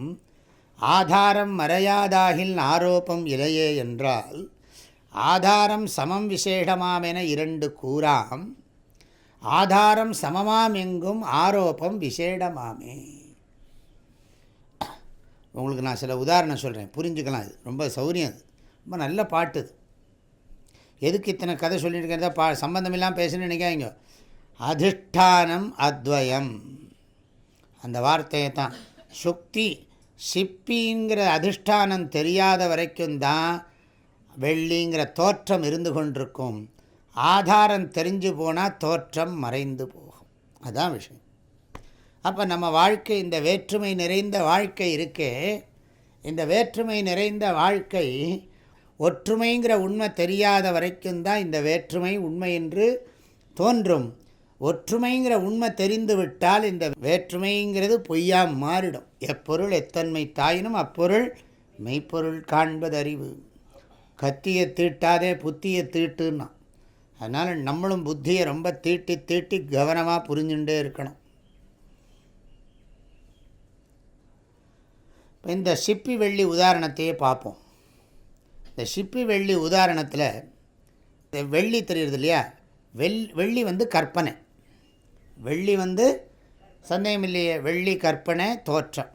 ஆதாரம் மறையாதாகில் ஆரோப்பம் இலையே என்றால் ஆதாரம் சமம் விசேஷமாமென இரண்டு கூறாம் ஆதாரம் சமமாம் எங்கும் ஆரோப்பம் விசேடமாமே உங்களுக்கு நான் சில உதாரணம் சொல்கிறேன் புரிஞ்சுக்கலாம் இது ரொம்ப சௌரியம் அது. ரொம்ப நல்ல பாட்டு இது எதுக்கு இத்தனை கதை சொல்லியிருக்கிறதா பா சம்மந்தம் இல்லாமல் பேசுன்னு நினைக்காங்க அதிஷ்டானம் அத்வயம். அந்த வார்த்தையை தான். சுக்தி சிப்பிங்கிற அதிஷ்டானம் தெரியாத வரைக்கும் தான் வெள்ளிங்கிற தோற்றம் இருந்து கொண்டிருக்கும். ஆதாரம் தெரிஞ்சு போனால் தோற்றம் மறைந்து போகும். அதுதான் விஷயம். அப்போ நம்ம வாழ்க்கை இந்த வேற்றுமை நிறைந்த வாழ்க்கை இருக்கே. இந்த வேற்றுமை நிறைந்த வாழ்க்கை ஒற்றுமைங்கிற உண்மை தெரியாத வரைக்கும் தான் இந்த வேற்றுமை உண்மை என்று தோன்றும். ஒற்றுமைங்கிற உண்மை தெரிந்துவிட்டால் இந்த வேற்றுமைங்கிறது பொய்யாக மாறிடும். எப்பொருள் எத்தன்மை தாயினும் அப்பொருள் மெய்ப்பொருள் காண்பது அறிவு கத்தியை தீட்டாதே புத்தியை தீட்டுன்னா. அதனால் நம்மளும் புத்தியை ரொம்ப தீட்டி தீட்டி கவனமாக புரிஞ்சுட்டே இருக்கணும். இந்த சிப்பி வெள்ளி உதாரணத்தையே பார்ப்போம். இந்த சிப்பி வெள்ளி உதாரணத்தில் இந்த வெள்ளி தெரியுறது இல்லையா? வெள் வெள்ளி வந்து கற்பனை. வெள்ளி வந்து சந்தேகம் இல்லையே வெள்ளி கற்பனை தோற்றம்.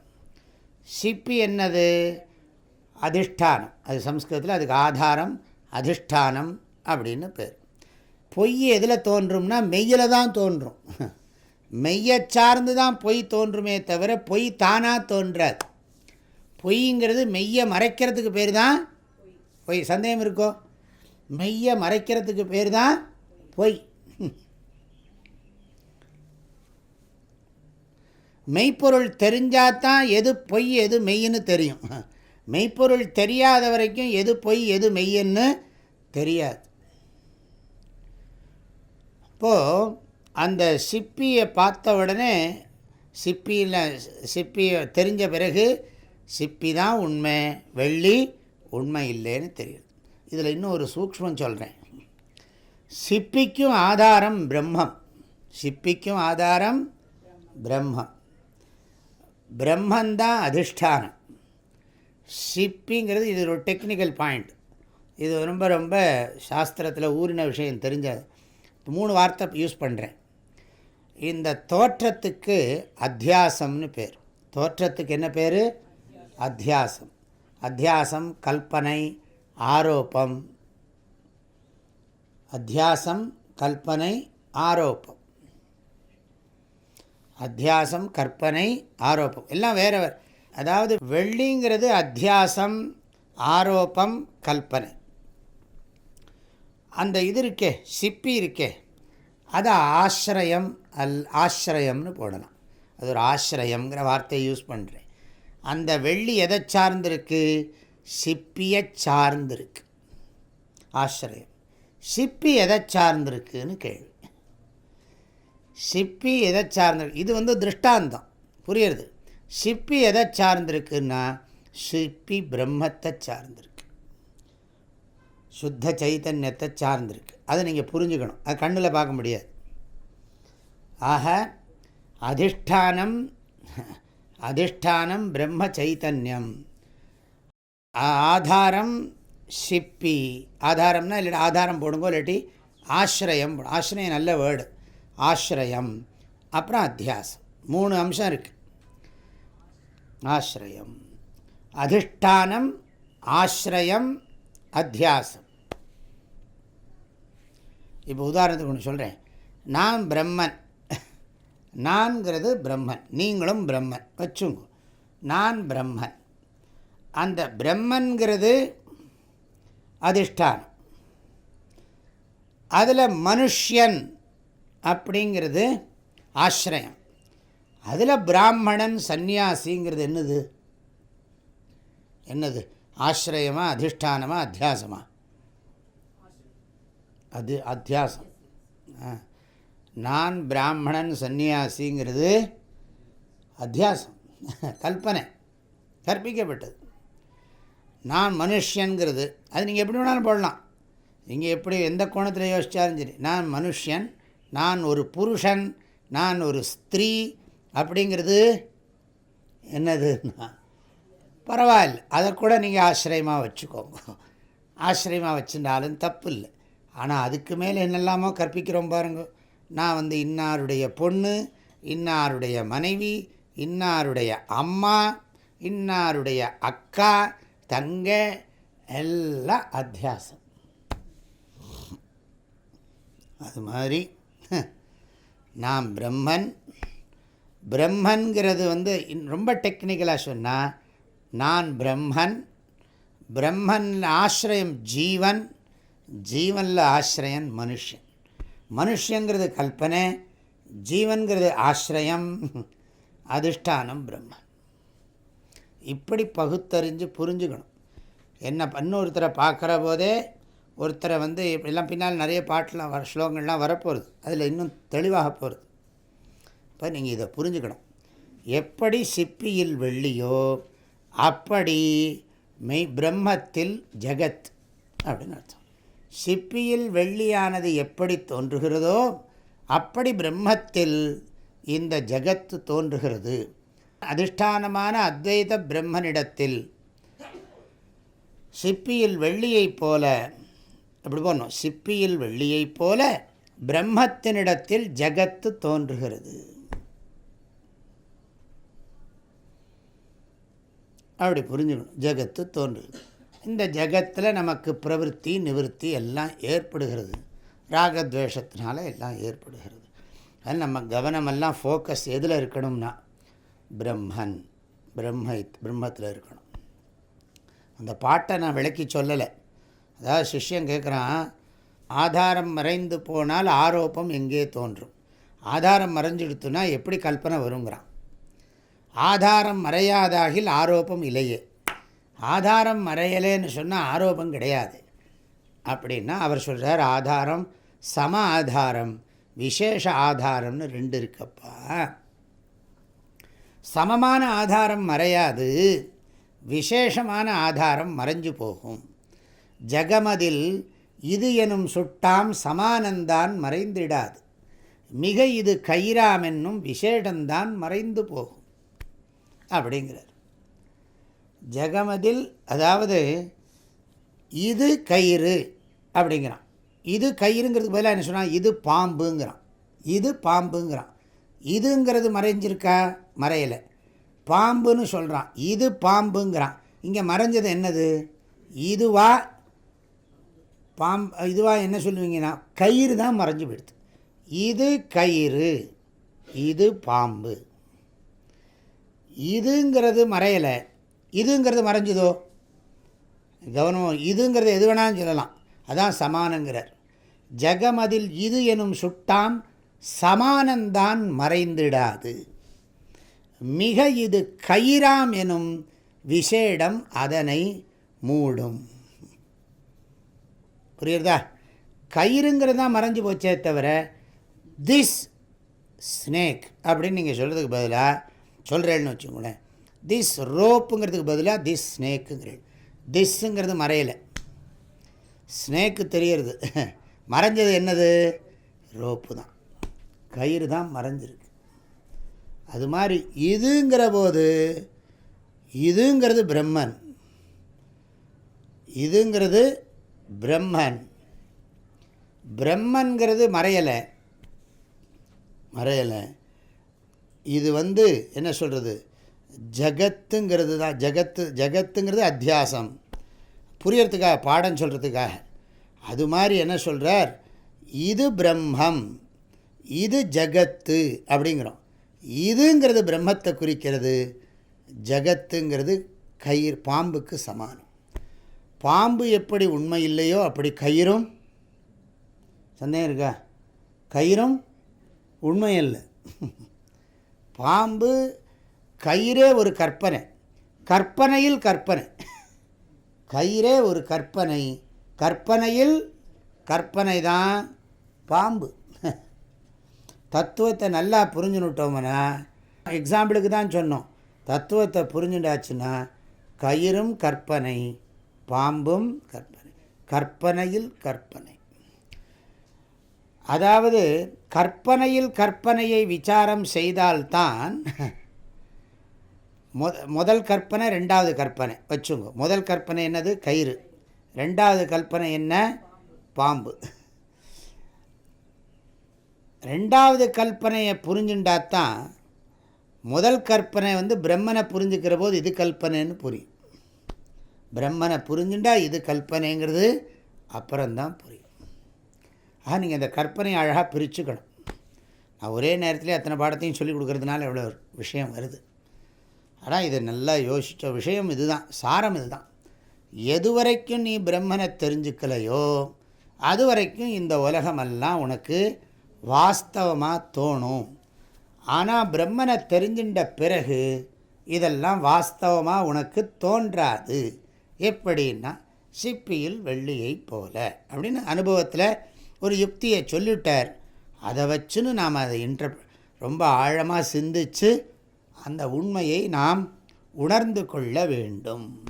சிப்பி என்னது? அதிஷ்டானம். அது சம்ஸ்கிருதத்தில் அதுக்கு ஆதாரம் அதிஷ்டானம் அப்படின்னு பேர். பொய் எதில் தோன்றும்னா மெய்யில் தான் தோன்றும். மெய்யை சார்ந்து தான் பொய் தோன்றுமே தவிர பொய் தானாக தோன்றாது. பொய்ங்கிறது மெய்யை மறைக்கிறதுக்கு பேர் தான் பொய். சந்தேகம் இருக்கோ? மெய்யை மறைக்கிறதுக்கு பேர் தான் பொய். மெய்ப்பொருள் தெரிஞ்சாதான் எது பொய் எது மெய்ன்னு தெரியும். மெய்ப்பொருள் தெரியாத வரைக்கும் எது பொய் எது மெய்யன்னு தெரியாது. இப்போது அந்த சிப்பியை பார்த்த உடனே சிப்பியில் சிப்பியை தெரிஞ்ச பிறகு சிப்பி தான் உண்மை வெள்ளி உண்மை இல்லைன்னு தெரியுது. இதில் இன்னும் ஒரு சூக்ஷ்மம் சொல்கிறேன் சிப்பிக்கும் ஆதாரம் பிரம்மம். சிப்பிக்கும் ஆதாரம் பிரம்மம். பிரம்மந்தான் அதிஷ்டானம். சிப்பிங்கிறது இது ஒரு டெக்னிக்கல் பாயிண்ட் இது ரொம்ப ரொம்ப சாஸ்திரத்தில் ஊறின விஷயம் தெரிஞ்ச மூணு வார்த்தை யூஸ் பண்ணுறேன் இந்த தோற்றத்துக்கு அத்தியாசம்னு பேர். தோற்றத்துக்கு என்ன பேர்? அத்தியாசம். அத்தியாசம் கல்பனை ஆரோப்பம் அத்தியாசம் கல்பனை ஆரோப்பம் அத்தியாசம் கற்பனை ஆரோப்பம் எல்லாம் வேறு வேறு. அதாவது வெள்ளிங்கிறது அத்தியாசம் ஆரோப்பம் கல்பனை. அந்த இது இருக்கே சிப்பி இருக்கே. அது ஆசிரயம் அல் ஆசிரயம்னு போடலாம். அது ஒரு ஆசிரயங்கிற வார்த்தையை யூஸ் பண்ணுறேன் அந்த வெள்ளி எதை சார்ந்திருக்கு? சிப்பியை சார்ந்திருக்கு. ஆசிரியம் சிப்பி எதை சார்ந்திருக்குன்னு கேள்வி. சிப்பி எதை சார்ந்திருக்கு இது வந்து திருஷ்டாந்தம். புரியுறது? சிப்பி எதை சார்ந்திருக்குன்னா சிப்பி பிரம்மத்தை சார்ந்திருக்கு. சுத்த சைத்தன்யத்தை சார்ந்திருக்கு. அதை நீங்கள் புரிஞ்சுக்கணும். அது கண்ணில் பார்க்க முடியாது. ஆக அதிஷ்டானம் அதிஷ்டானம் பிரம்ம சைத்தன்யம். ஆதாரம் சிப்பி. ஆதாரம்னா இல்லாட்டி ஆதாரம் போடுங்கோ இல்லாட்டி ஆசிரியம் ஆசிரியம் நல்ல வேர்டு ஆசிரியம். அப்புறம் அத்தியாசம். மூணு அம்சம் இருக்குது ஆசிரியம். அதிஷ்டானம் ஆசிரியம் அத்தியாசம். இப்போ உதாரணத்துக்கு ஒன்று சொல்கிறேன் நான் பிரம்மன். நான்கிறது பிரம்மன் நீங்களும் பிரம்மன். வச்சுங்க. நான் பிரம்மன். அந்த பிரம்மன்கிறது அதிஷ்டானம். அதில் மனுஷியன் அப்படிங்கிறது ஆசிரியம். அதில் பிராமணன் சந்நியாசிங்கிறது என்னது? என்னது? ஆசிரியமா அதிஷ்டானமா அத்தியாசமா? அது அத்தியாசம். ஆ. நான் பிராமணன் சன்னியாசிங்கிறது அத்தியாசம் கல்பனை கற்பிக்கப்பட்டது. நான் மனுஷங்கிறது அது நீங்கள் எப்படி வேணாலும் போடலாம். நீங்கள் எப்படி எந்த கோணத்தில் யோசித்தாலும் சரி நான் மனுஷன் நான் ஒரு புருஷன் நான் ஒரு ஸ்திரீ அப்படிங்கிறது என்னதுன்னா பரவாயில்ல. அதை கூட நீங்கள் ஆசிரியமாக வச்சுக்கோங்க. ஆசிரியமாக வச்சுருந்தாலும் தப்பு இல்லை ஆனால் அதுக்கு மேலே என்னெல்லாமோ கற்பிக்கிறோம் பாருங்கள் நான் வந்து இன்னாருடைய பொண்ணு இன்னாருடைய மனைவி இன்னாருடைய அம்மா இன்னாருடைய அக்கா தங்க எல்லாம் அத்தியாசம். அது மாதிரி நான் பிரம்மன். பிரம்மன்கிறது வந்து ரொம்ப டெக்னிக்கலாக சொன்னால் நான் பிரம்மன். பிரம்மன் ஆசிரியம் ஜீவன் ஜீவனில் ஆசிரியன் மனுஷன். மனுஷங்கிறது கல்பனை ஜீவன்கிறது ஆசிரியம் அதிஷ்டானம் பிரம்மன். இப்படி பகுத்தறிஞ்சு புரிஞ்சுக்கணும். என்ன இன்னொருத்தரை பார்க்குற போதே ஒருத்தரை வந்து எல்லாம் பின்னால் நிறைய பாட்டெலாம் வர ஸ்லோகங்கள்லாம் வரப்போகிறது அதில் இன்னும் தெளிவாக போகிறது இப்போ நீங்கள் இதை புரிஞ்சுக்கணும். எப்படி சிப்பியில் வெள்ளியோ அப்படி மெய் பிரம்மத்தில் ஜெகத் அப்படின்னு அர்த்தம். சிப்பியில் வெள்ளியானது எப்படி தோன்றுகிறதோ அப்படி பிரம்மத்தில் இந்த ஜகத்து தோன்றுகிறது. அதிஷ்டானமான அத்வைத பிரம்மனிடத்தில் சிப்பியில் வெள்ளியைப் போல அப்படி போடணும்? சிப்பியில் வெள்ளியைப் போல பிரம்மத்தினிடத்தில் ஜகத்து தோன்றுகிறது. அப்படி புரிஞ்சுக்கணும். ஜகத்து தோன்றுகிறது. இந்த ஜகத்தில் நமக்கு பிரவருத்தி நிவர்த்தி எல்லாம் ஏற்படுகிறது. ராகத்வேஷத்தினால எல்லாம் ஏற்படுகிறது. அது நம்ம கவனமெல்லாம் ஃபோக்கஸ் எதில் இருக்கணும்னா பிரம்மன் பிரம்ம பிரம்மத்தில் இருக்கணும். அந்த பாட்டை நான் விளக்கி சொல்லலை. அதாவது சிஷ்யம் கேட்குறான் ஆதாரம் மறைந்து போனால் ஆரோப்பம் எங்கே தோன்றும்? ஆதாரம் மறைஞ்சிடுத்துனா எப்படி கல்பனை வருங்கிறான்? ஆதாரம் மறையாதாகில் ஆரோப்பம் இல்லையே. ஆதாரம் மறையலேன்னு சொன்னால் ஆரோபம் கிடையாது. அப்படின்னா அவர் சொல்கிறார் ஆதாரம் சம ஆதாரம் விசேஷ ஆதாரம்னு ரெண்டு இருக்கப்பா. சமமான ஆதாரம் மறையாது விசேஷமான ஆதாரம் மறைஞ்சு போகும். ஜகமதில் இது எனும் சுட்டாம் சமானந்தான் மறைந்திடாது. மிக இது கயிறாம் என்னும் விசேடந்தான் மறைந்து போகும். அப்படிங்கிறார். ஜெகமதில் அதாவது இது கயிறு அப்படிங்கிறான். இது கயிறுங்கிறதுக்கு பதிலாக என்ன சொன்னால் இது பாம்புங்கிறான். இது பாம்புங்கிறான். இதுங்கிறது மறைஞ்சிருக்கா? மறையலை. பாம்புன்னு சொல்கிறான் இது பாம்புங்கிறான். இங்கே மறைஞ்சது என்னது? இதுவா? பாம் இதுவாக என்ன சொல்லுவீங்கன்னா கயிறு தான் மறைஞ்சு போயிடுது. இது கயிறு. இது பாம்பு. இதுங்கிறது மறையலை. இதுங்கிறது மறைஞ்சதோ? கவனம் இதுங்கிறது எது வேணாலும் சொல்லலாம். அதான் சமானங்கிறார். ஜெகமதில் இது எனும் சுட்டாம் சமானந்தான் மறைந்திடாது. மிக இது கயிறாம் எனும் விசேடம் அதனை மூடும். புரியுறதா? கயிறுங்கிறது தான் மறைஞ்சு போச்சே தவிர திஸ் ஸ்னேக் அப்படின்னு நீங்கள் சொல்கிறதுக்கு பதிலாக சொல்கிறேன்னு வச்சுக்கோங்களேன். திஸ் ரோப்புங்கிறதுக்கு பதிலாக திஸ் ஸ்னேக்குங்கிறது திஸ்ஸுங்கிறது மறையலை. ஸ்னேக்கு தெரியறது. மறைஞ்சது என்னது? ரோப்பு தான் கயிறு தான் மறைஞ்சிருக்கு. அது மாதிரி இதுங்கிற போது இதுங்கிறது பிரம்மன். இதுங்கிறது பிரம்மன். பிரம்மன்கிறது மறையலை. மறையலை. இது வந்து என்ன சொல்கிறது ஜகத்துங்கிறது தான் ஜகத்து ஜகத்துங்கிறது அத்தியாசம். புரியறதுக்காக பாடம் சொல்கிறதுக்காக அது மாதிரி என்ன சொல்கிறார் இது பிரம்மம் இது ஜகத்து அப்படிங்கிறோம். இதுங்கிறது பிரம்மத்தை குறிக்கிறது ஜகத்துங்கிறது கயிறு பாம்புக்கு சமானம். பாம்பு எப்படி உண்மை இல்லையோ அப்படி கயிறும் சந்தேகம் இருக்கா? கயிறும் உண்மை இல்லை பாம்பு கயிறே ஒரு கற்பனை. கற்பனையில் கற்பனை. கயிறே ஒரு கற்பனை. கற்பனையில் கற்பனை தான் பாம்பு. தத்துவத்தை நல்லா புரிஞ்சுனுட்டோம்னா எக்ஸாம்பிளுக்கு தான் சொன்னோம். தத்துவத்தை புரிஞ்சுட்டாச்சுன்னா கயிறும் கற்பனை பாம்பும் கற்பனை. கற்பனையில் கற்பனை. அதாவது கற்பனையில் கற்பனையை விசாரம் செய்தால்தான் மொ முதல் கற்பனை ரெண்டாவது கற்பனை. வச்சுங்க. முதல் கற்பனை என்னது? கயிறு. ரெண்டாவது கற்பனை என்ன? பாம்பு. ரெண்டாவது கற்பனையை புரிஞ்சுண்டாத்தான் முதல் கற்பனை வந்து பிரம்மனை புரிஞ்சுக்கிற போது இது கல்பனைன்னு புரியும். பிரம்மனை புரிஞ்சுண்டா இது கல்பனைங்கிறது அப்புறம்தான் புரியும். ஆக நீங்கள் இந்த கற்பனையை அழகாக பிரிச்சுக்கணும். நான் ஒரே நேரத்தில் அத்தனை பாடத்தையும் சொல்லிக் கொடுக்குறதுனால எவ்வளோ விஷயம் வருது. ஆனால் இதை நல்லா யோசித்த விஷயம் இதுதான் சாரம் இதுதான். எது வரைக்கும் நீ பிரம்மனை தெரிஞ்சுக்கலையோ அது வரைக்கும் இந்த உலகமெல்லாம் உனக்கு வாஸ்தவமாக தோணும். ஆனால் பிரம்மனை தெரிஞ்சின்ற பிறகு இதெல்லாம் வாஸ்தவமாக உனக்கு தோன்றாது. எப்படின்னா சிப்பியில் வெள்ளியை போல. அப்படின்னு அனுபவத்தில் ஒரு யுக்தியை சொல்லிவிட்டார் அதை வச்சுன்னு நாம் அதை இன்ட்ர ரொம்ப ஆழமாக சிந்தித்து அந்த உண்மையை நாம் உணர்ந்து கொள்ள வேண்டும்.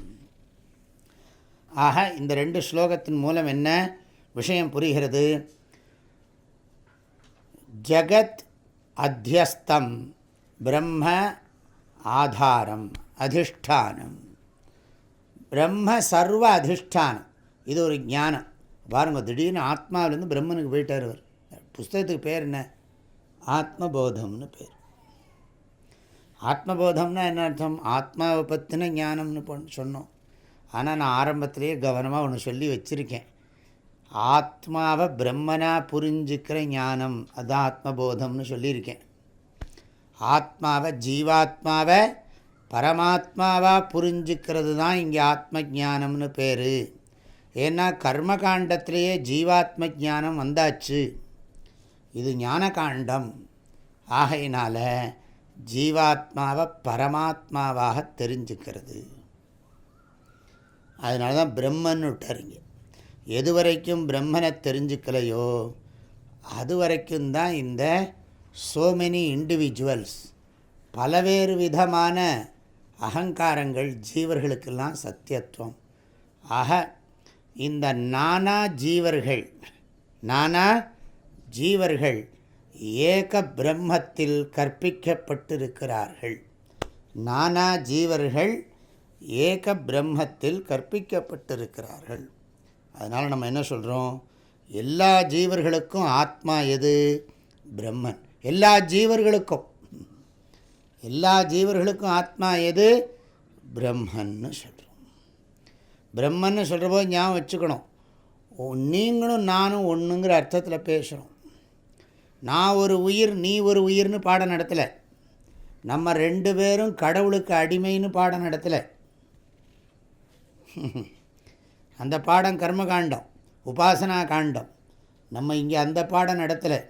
ஆக இந்த ரெண்டு ஸ்லோகத்தின் மூலம் என்ன விஷயம் புரிகிறது? ஜகத் அத்தியஸ்தம் பிரம்ம ஆதாரம் அதிஷ்டானம். பிரம்ம சர்வ அதிஷ்டானம். இது ஒரு ஞானம். பாருங்கள் திடீர்னு ஆத்மாவிலேருந்து பிரம்மனுக்கு போயிட்டார் அவர் புஸ்தகத்துக்கு பேர் என்ன? ஆத்மபோதம்னு பேர். ஆத்மபோதம்னா என்ன அர்த்தம்? ஆத்மாவை பற்றின ஞானம்னு சொன்னோம். ஆனால் நான் ஆரம்பத்திலேயே கவனமாக ஒன்று சொல்லி வச்சுருக்கேன். ஆத்மாவை பிரம்மனாக புரிஞ்சுக்கிற ஞானம் அதுதான் ஆத்மபோதம்னு சொல்லியிருக்கேன். ஆத்மாவை ஜீவாத்மாவை பரமாத்மாவாக புரிஞ்சுக்கிறது தான் இங்கே ஆத்ம ஜானம்னு பேர். ஏன்னா கர்மகாண்டத்திலேயே ஜீவாத்ம ஜானம் வந்தாச்சு. இது ஞான காண்டம் ஆகையினால் ஜீவாத்மாவை பரமாத்மாவாக தெரிஞ்சுக்கிறது. அதனால தான் பிரம்மன் விட்டாருங்க. எது வரைக்கும் பிரம்மனை தெரிஞ்சுக்கலையோ அது வரைக்கும் தான் இந்த சோ மெனி இண்டிவிஜுவல்ஸ் பலவேறு விதமான அகங்காரங்கள் ஜீவர்களுக்கெல்லாம் சத்தியத்துவம். ஆக இந்த நானா ஜீவர்கள் நானா ஜீவர்கள் ஏக பிரம்மத்தில் கற்பிக்கப்பட்டிருக்கிறார்கள். நானா ஜீவர்கள் ஏக பிரம்மத்தில் கற்பிக்கப்பட்டிருக்கிறார்கள். அதனால் நம்ம என்ன சொல்கிறோம் எல்லா ஜீவர்களுக்கும் ஆத்மா எது? பிரம்மன். எல்லா ஜீவர்களுக்கும். எல்லா ஜீவர்களுக்கும் ஆத்மா எது? பிரம்மன்னு சொல்கிறோம் பிரம்மன்னு சொல்கிற போது ஞாபகம் வச்சுக்கணும். நீங்களும் நானும் ஒன்றுங்கிற அர்த்தத்தில் பேசுகிறோம் நான் ஒரு உயிர் நீ ஒரு உயிர்னு பாடம் நடத்தலை. நம்ம ரெண்டு பேரும் கடவுளுக்கு அடிமைன்னு பாடம் நடத்தலை. அந்த பாடம் கர்மகாண்டம் உபாசனா காண்டம். நம்ம இங்கே அந்த பாடம் நடத்தலை.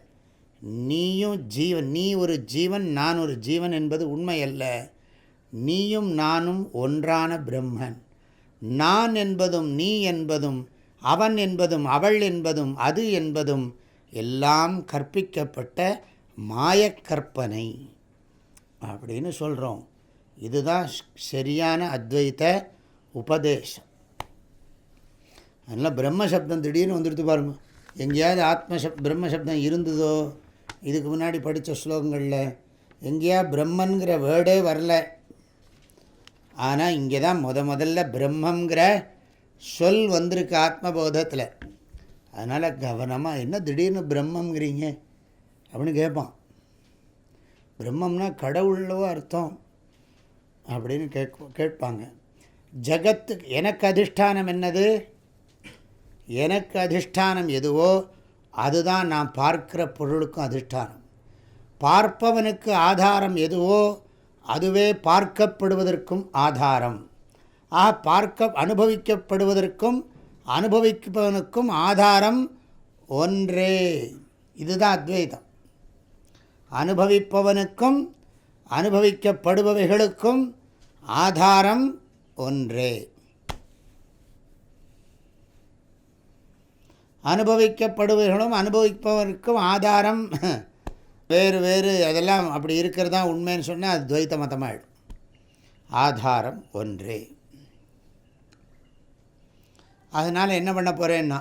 நீயும் ஜீவன் நீ ஒரு ஜீவன் நான் ஒரு ஜீவன் என்பது உண்மை அல்ல. நீயும் நானும் ஒன்றான பிரம்மன். நான் என்பதும் நீ என்பதும் அவன் என்பதும் அவள் என்பதும் அது என்பதும் எல்லாம் கற்பிக்கப்பட்ட மாயக்கற்பனை அப்படின்னு சொல்கிறோம் இதுதான் சரியான அத்வைத்த உபதேசம். அதனால் பிரம்மசப்தம் திடீர்னு வந்துடுத்து பாருங்கள் எங்கேயாவது ஆத்மசப் பிரம்மசப்தம் இருந்ததோ இதுக்கு முன்னாடி படித்த ஸ்லோகங்களில் எங்கேயா பிரம்மன்கிற வேர்டே வரல. ஆனால் இங்கே தான் முத முதல்ல பிரம்மங்கிற சொல் வந்திருக்கு ஆத்மபோதத்தில். அதனால் கவனமாக என்ன திடீர்னு பிரம்மங்கிறீங்க அப்படின்னு கேட்பான். பிரம்மம்னா கடவுள்லவோ அர்த்தம் அப்படின்னு கேட்க கேட்பாங்க. ஜகத்து எனக்கு அதிஷ்டானம் என்னது? எனக்கு அதிஷ்டானம் எதுவோ அதுதான் நான் பார்க்கிற பொருளுக்கும் அதிஷ்டானம். பார்ப்பவனுக்கு ஆதாரம் எதுவோ அதுவே பார்க்கப்படுவதற்கும் ஆதாரம். ஆ பார்க்க அனுபவிக்கப்படுவதற்கும் அனுபவிப்பவனுக்கும் ஆதாரம் ஒன்றே. இதுதான் அத்வைதம். அனுபவிப்பவனுக்கும் அனுபவிக்கப்படுபவைகளுக்கும் ஆதாரம் ஒன்றே. அனுபவிக்கப்படுவர்களும் அனுபவிப்பவனுக்கும் ஆதாரம் வேறு வேறு அதெல்லாம் அப்படி இருக்கிறது தான் உண்மைன்னு சொன்னால் அது துவைத்த மதமாகிடும் ஆதாரம் ஒன்றே. அதனால் என்ன பண்ண போகிறேன்னா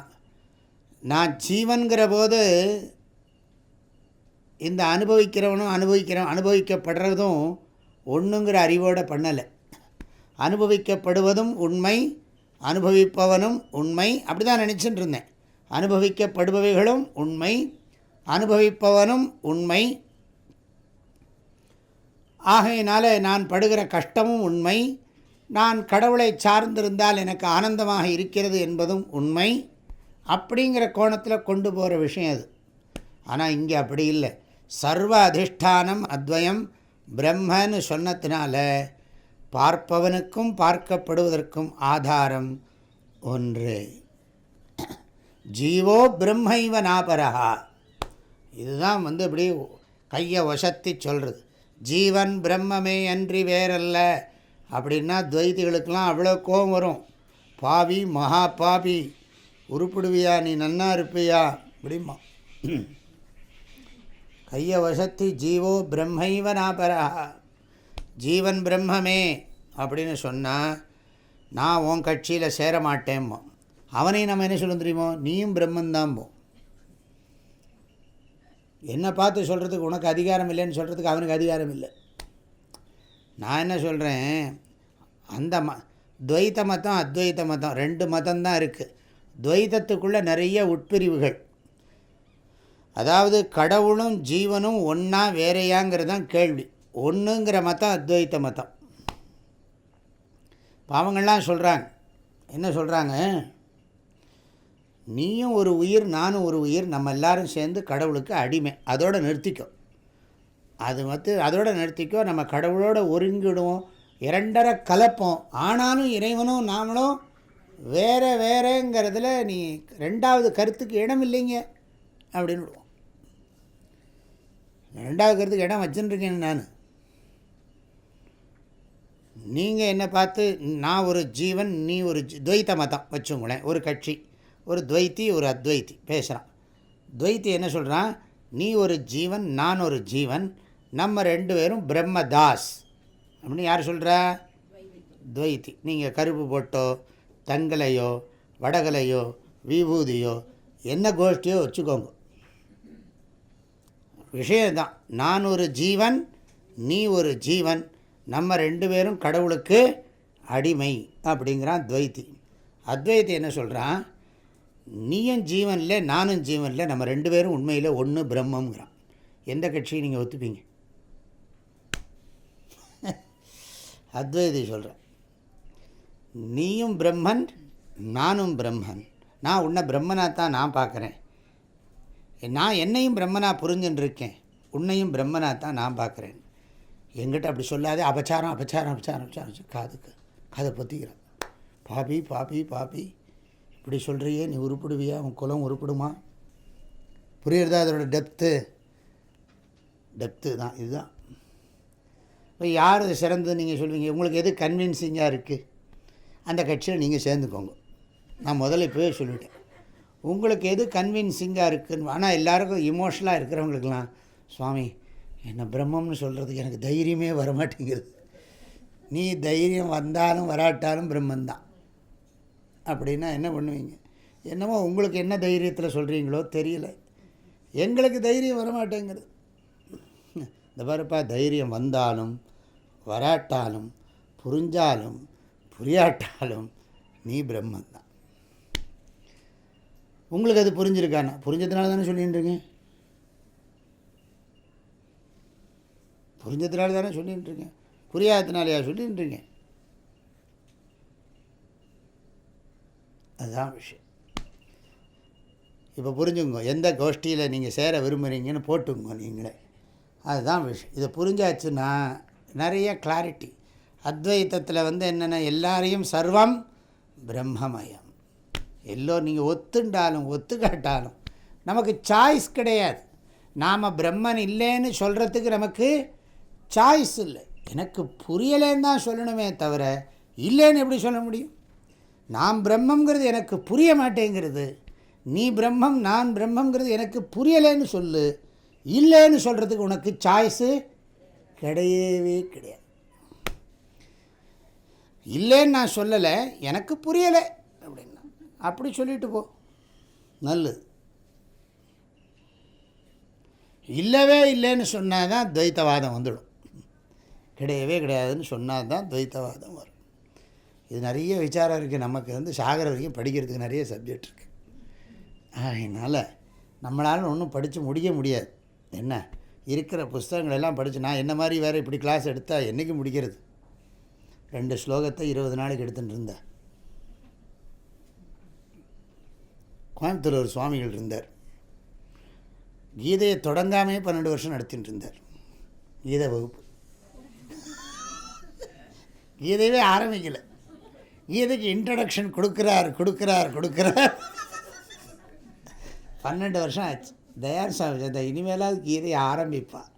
நான் ஜீவன்கிற போது இந்த அனுபவிக்கிறவனும் அனுபவிக்கிற அனுபவிக்கப்படுறதும் ஒன்றுங்கிற அறிவோடு பண்ணலை. அனுபவிக்கப்படுவதும் உண்மை அனுபவிப்பவனும் உண்மை அப்படி தான் நினச்சிட்டு இருந்தேன் அனுபவிக்கப்படுபவைகளும் உண்மை அனுபவிப்பவனும் உண்மை. ஆகையினால நான் படுகிற கஷ்டமும் உண்மை நான் கடவுளை சார்ந்திருந்தால் எனக்கு ஆனந்தமாக இருக்கிறது என்பதும் உண்மை. அப்படிங்கிற கோணத்தில் கொண்டு போகிற விஷயம் அது. ஆனால் இங்கே அப்படி இல்லை. சர்வ அதிஷ்டானம் அத்வயம் பிரம்மன்னு சொன்னதுனால பார்ப்பவனுக்கும் பார்க்கப்படுவதற்கும் ஆதாரம் ஒன்று. ஜீவோ பிரம்மைவ நாபரகா இதுதான் வந்து இப்படி கையை வசத்தி சொல்கிறது ஜீவன் பிரம்மமே அன்றி வேறல்ல. அப்படின்னா துவைதிகளுக்கெல்லாம் அவ்வளோ கோபம் வரும். பாவி மகா பாவி உருப்பிடுவியா நீ நன்னா இருப்பியா? அப்படிமா கைய வசத்தி ஜீவோ பிரம்மைவ நாபரா ஜீவன் பிரம்மமே அப்படின்னு சொன்னால் நான் உன் கட்சியில் சேர மாட்டேன்போ அவனையும் நம்ம என்ன சொல்ல தெரியுமோ? நீயும் பிரம்மந்தான் போ என்னை பார்த்து சொல்கிறதுக்கு உனக்கு அதிகாரம் இல்லைன்னு சொல்கிறதுக்கு அவனுக்கு அதிகாரம் இல்லை. நான் என்ன சொல்கிறேன் அந்த ம துவைத்த மதம் அத்வைத்த மதம் ரெண்டு மதம்தான் இருக்குது துவைத்தத்துக்குள்ளே நிறைய உட்பிரிவுகள். அதாவது கடவுளும் ஜீவனும் ஒன்றா வேறையாங்கிறது தான் கேள்வி. ஒன்றுங்கிற மதம் அத்வைத்த மதம். பாவங்கள்லாம் சொல்கிறாங்க என்ன சொல்கிறாங்க நீயும் ஒரு உயிர் நானும் ஒரு உயிர் நம்ம எல்லாரும் சேர்ந்து கடவுளுக்கு அடிமை. அதோடு நிறுத்திக்கோ. அது வந்து அதோடு நிறுத்திக்கோ நம்ம கடவுளோடு ஒருங்கிடுவோம். இரண்டரை கலப்போம். ஆனாலும் இறைவனும் நாமளும் வேறு வேறேங்கிறதுல நீ ரெண்டாவது கருத்துக்கு இடம் இல்லைங்க அப்படின்னு விடுவோம். ரெண்டாவது கருத்துக்கு இடம் வச்சுருக்கேன் நான். நீங்கள் என்னை பார்த்து நான் ஒரு ஜீவன் நீ ஒரு துவைத்த மதம் வச்சுங்களேன் ஒரு கட்சி. ஒரு துவைத்தி ஒரு அத்வைத்தி பேசுகிறான் துவைத்தி என்ன சொல்கிறான் நீ ஒரு ஜீவன் நான் ஒரு ஜீவன் நம்ம ரெண்டு பேரும் பிரம்மதாஸ். அப்படின்னு யார் சொல்கிறா துவைத்தி. நீங்கள் கருப்பு போட்டோ தங்கலையோ வடகலையோ விபூதியோ என்ன கோஷ்டியோ வச்சுக்கோங்க. விஷயம்தான். நான் ஒரு ஜீவன் நீ ஒரு ஜீவன். நம்ம ரெண்டு பேரும் கடவுளுக்கு அடிமை அப்படிங்கிறான் துவைத்தி. அத்வைத்தி என்ன சொல்கிறான் நீயும் ஜீவனில் நானும் ஜீவனில் நம்ம ரெண்டு பேரும் உண்மையில் ஒன்று பிரம்மங்கிறான் எந்த கட்சியை நீங்கள் ஒத்துப்பீங்க? அத்வைதி சொல்கிறேன் நீயும் பிரம்மன் நானும் பிரம்மன். நான் உன்னை பிரம்மனாக தான் நான் பார்க்குறேன். நான் என்னையும் பிரம்மனாக புரிஞ்சுன்னு இருக்கேன் உன்னையும் பிரம்மனாக தான் நான் பார்க்குறேன். எங்கிட்ட அப்படி சொல்லாதே. அபச்சாரம் அபச்சாரம் அபச்சாரம் அபச்சாரம். காதுக்கு காதை பற்றிக்கிறான் பாபி பாபி பாபி. இப்படி சொல்கிறியே நீ உருப்பிடுவியா? உன் குலம் உருப்பிடுமா? புரியுறதா? அதோட டெப்த்து டெப்த்து தான் இதுதான். இப்போ யார் சிறந்தது நீங்கள் சொல்வீங்க உங்களுக்கு எது கன்வின்சிங்காக இருக்குது அந்த கட்சியில் நீங்கள் சேர்ந்துக்கோங்க. நான் முதல்ல இப்போவே சொல்லிவிட்டேன் உங்களுக்கு எது கன்வின்சிங்காக இருக்குன்னு ஆனால் எல்லாருக்கும் இமோஷனலாக இருக்கிறவங்களுக்கெல்லாம் சுவாமி என்ன பிரம்மம்னு சொல்கிறதுக்கு எனக்கு தைரியமே வரமாட்டேங்கிறது நீ தைரியம் வந்தாலும் வராட்டாலும் பிரம்மந்தான். அப்படின்னா என்ன பண்ணுவீங்க? என்னமோ உங்களுக்கு என்ன தைரியத்தில் சொல்கிறீங்களோ தெரியல. எங்களுக்கு தைரியம் வரமாட்டேங்கிறது இந்த பாருப்பா தைரியம் வந்தாலும் வராட்டாலும் புரிஞ்சாலும் புரியாட்டாலும் நீ பிரம்மந்தான். உங்களுக்கு அது புரிஞ்சிருக்கானா? புரிஞ்சதுனால தானே சொல்லிட்டுருக்கேன் புரிஞ்சதுனால தானே சொல்லிட்டுருக்கேன் புரியாததுனாலையா சொல்லிட்டுருக்கேன் அதுதான் விஷயம். இப்போ புரிஞ்சுங்க எந்த கோஷ்டியில் நீங்கள் சேர விரும்புகிறீங்கன்னு போட்டுங்க நீங்களே. அதுதான் விஷயம். இதை புரிஞ்சாச்சுன்னா நிறைய கிளாரிட்டி அத்வைத்தத்தில் வந்து என்னென்ன எல்லாரையும் சர்வம் பிரம்மமயம். எல்லோரும் நீங்கள் ஒத்துண்டாலும் ஒத்துக்காட்டாலும் நமக்கு சாய்ஸ் கிடையாது. நாம் பிரம்மன் இல்லைன்னு சொல்கிறதுக்கு நமக்கு சாய்ஸ் இல்லை. எனக்கு புரியலேன்னு தான் சொல்லணுமே தவிர இல்லைன்னு எப்படி சொல்ல முடியும்? நான் பிரம்மங்கிறது எனக்கு புரிய மாட்டேங்கிறது. நீ பிரம்மம் நான் பிரம்மங்கிறது எனக்கு புரியலைன்னு சொல்லு. இல்லைன்னு சொல்கிறதுக்கு உனக்கு சாய்ஸு கிடையவே கிடையாது. இல்லைன்னு நான் சொல்லலை எனக்கு புரியலை அப்படின்னா. அப்படி சொல்லிட்டு போ. நல்லது. இல்லவே இல்லைன்னு சொன்னால் தான் துவைத்தவாதம் வந்துடும். கிடையவே கிடையாதுன்னு சொன்னால் தான் துவைத்தவாதம் வரும். இது நிறைய விசாரம் இருக்குது நமக்கு வந்து சாகர வரைக்கும் படிக்கிறதுக்கு நிறைய சப்ஜெக்ட் இருக்குது அதனால் நம்மளால் ஒன்றும் படித்து முடிய முடியாது. என்ன? இருக்கிற புஸ்தகங்கள் எல்லாம் படித்து நான் என்ன மாதிரி வேறு இப்படி கிளாஸ் எடுத்தால் என்றைக்கு முடிக்கிறது? ரெண்டு ஸ்லோகத்தை இருபது நாளைக்கு எடுத்துகிட்டு இருந்தேன். கோயம்புத்தூர் ஒரு சுவாமிகள் இருந்தார். கீதையை தொடங்காமே பன்னெண்டு வருஷம் நடத்திட்டு இருந்தார். கீதை வகுப்பு. கீதையவே ஆரம்பிக்கலை. கீதைக்கு இன்ட்ரடக்ஷன் கொடுக்குறார் கொடுக்குறார் கொடுக்குறார். பன்னெண்டு வருஷம் ஆச்சு. தயார் சுவாமி இந்த இனிமேலாவது கீதையை ஆரம்பிப்பாள்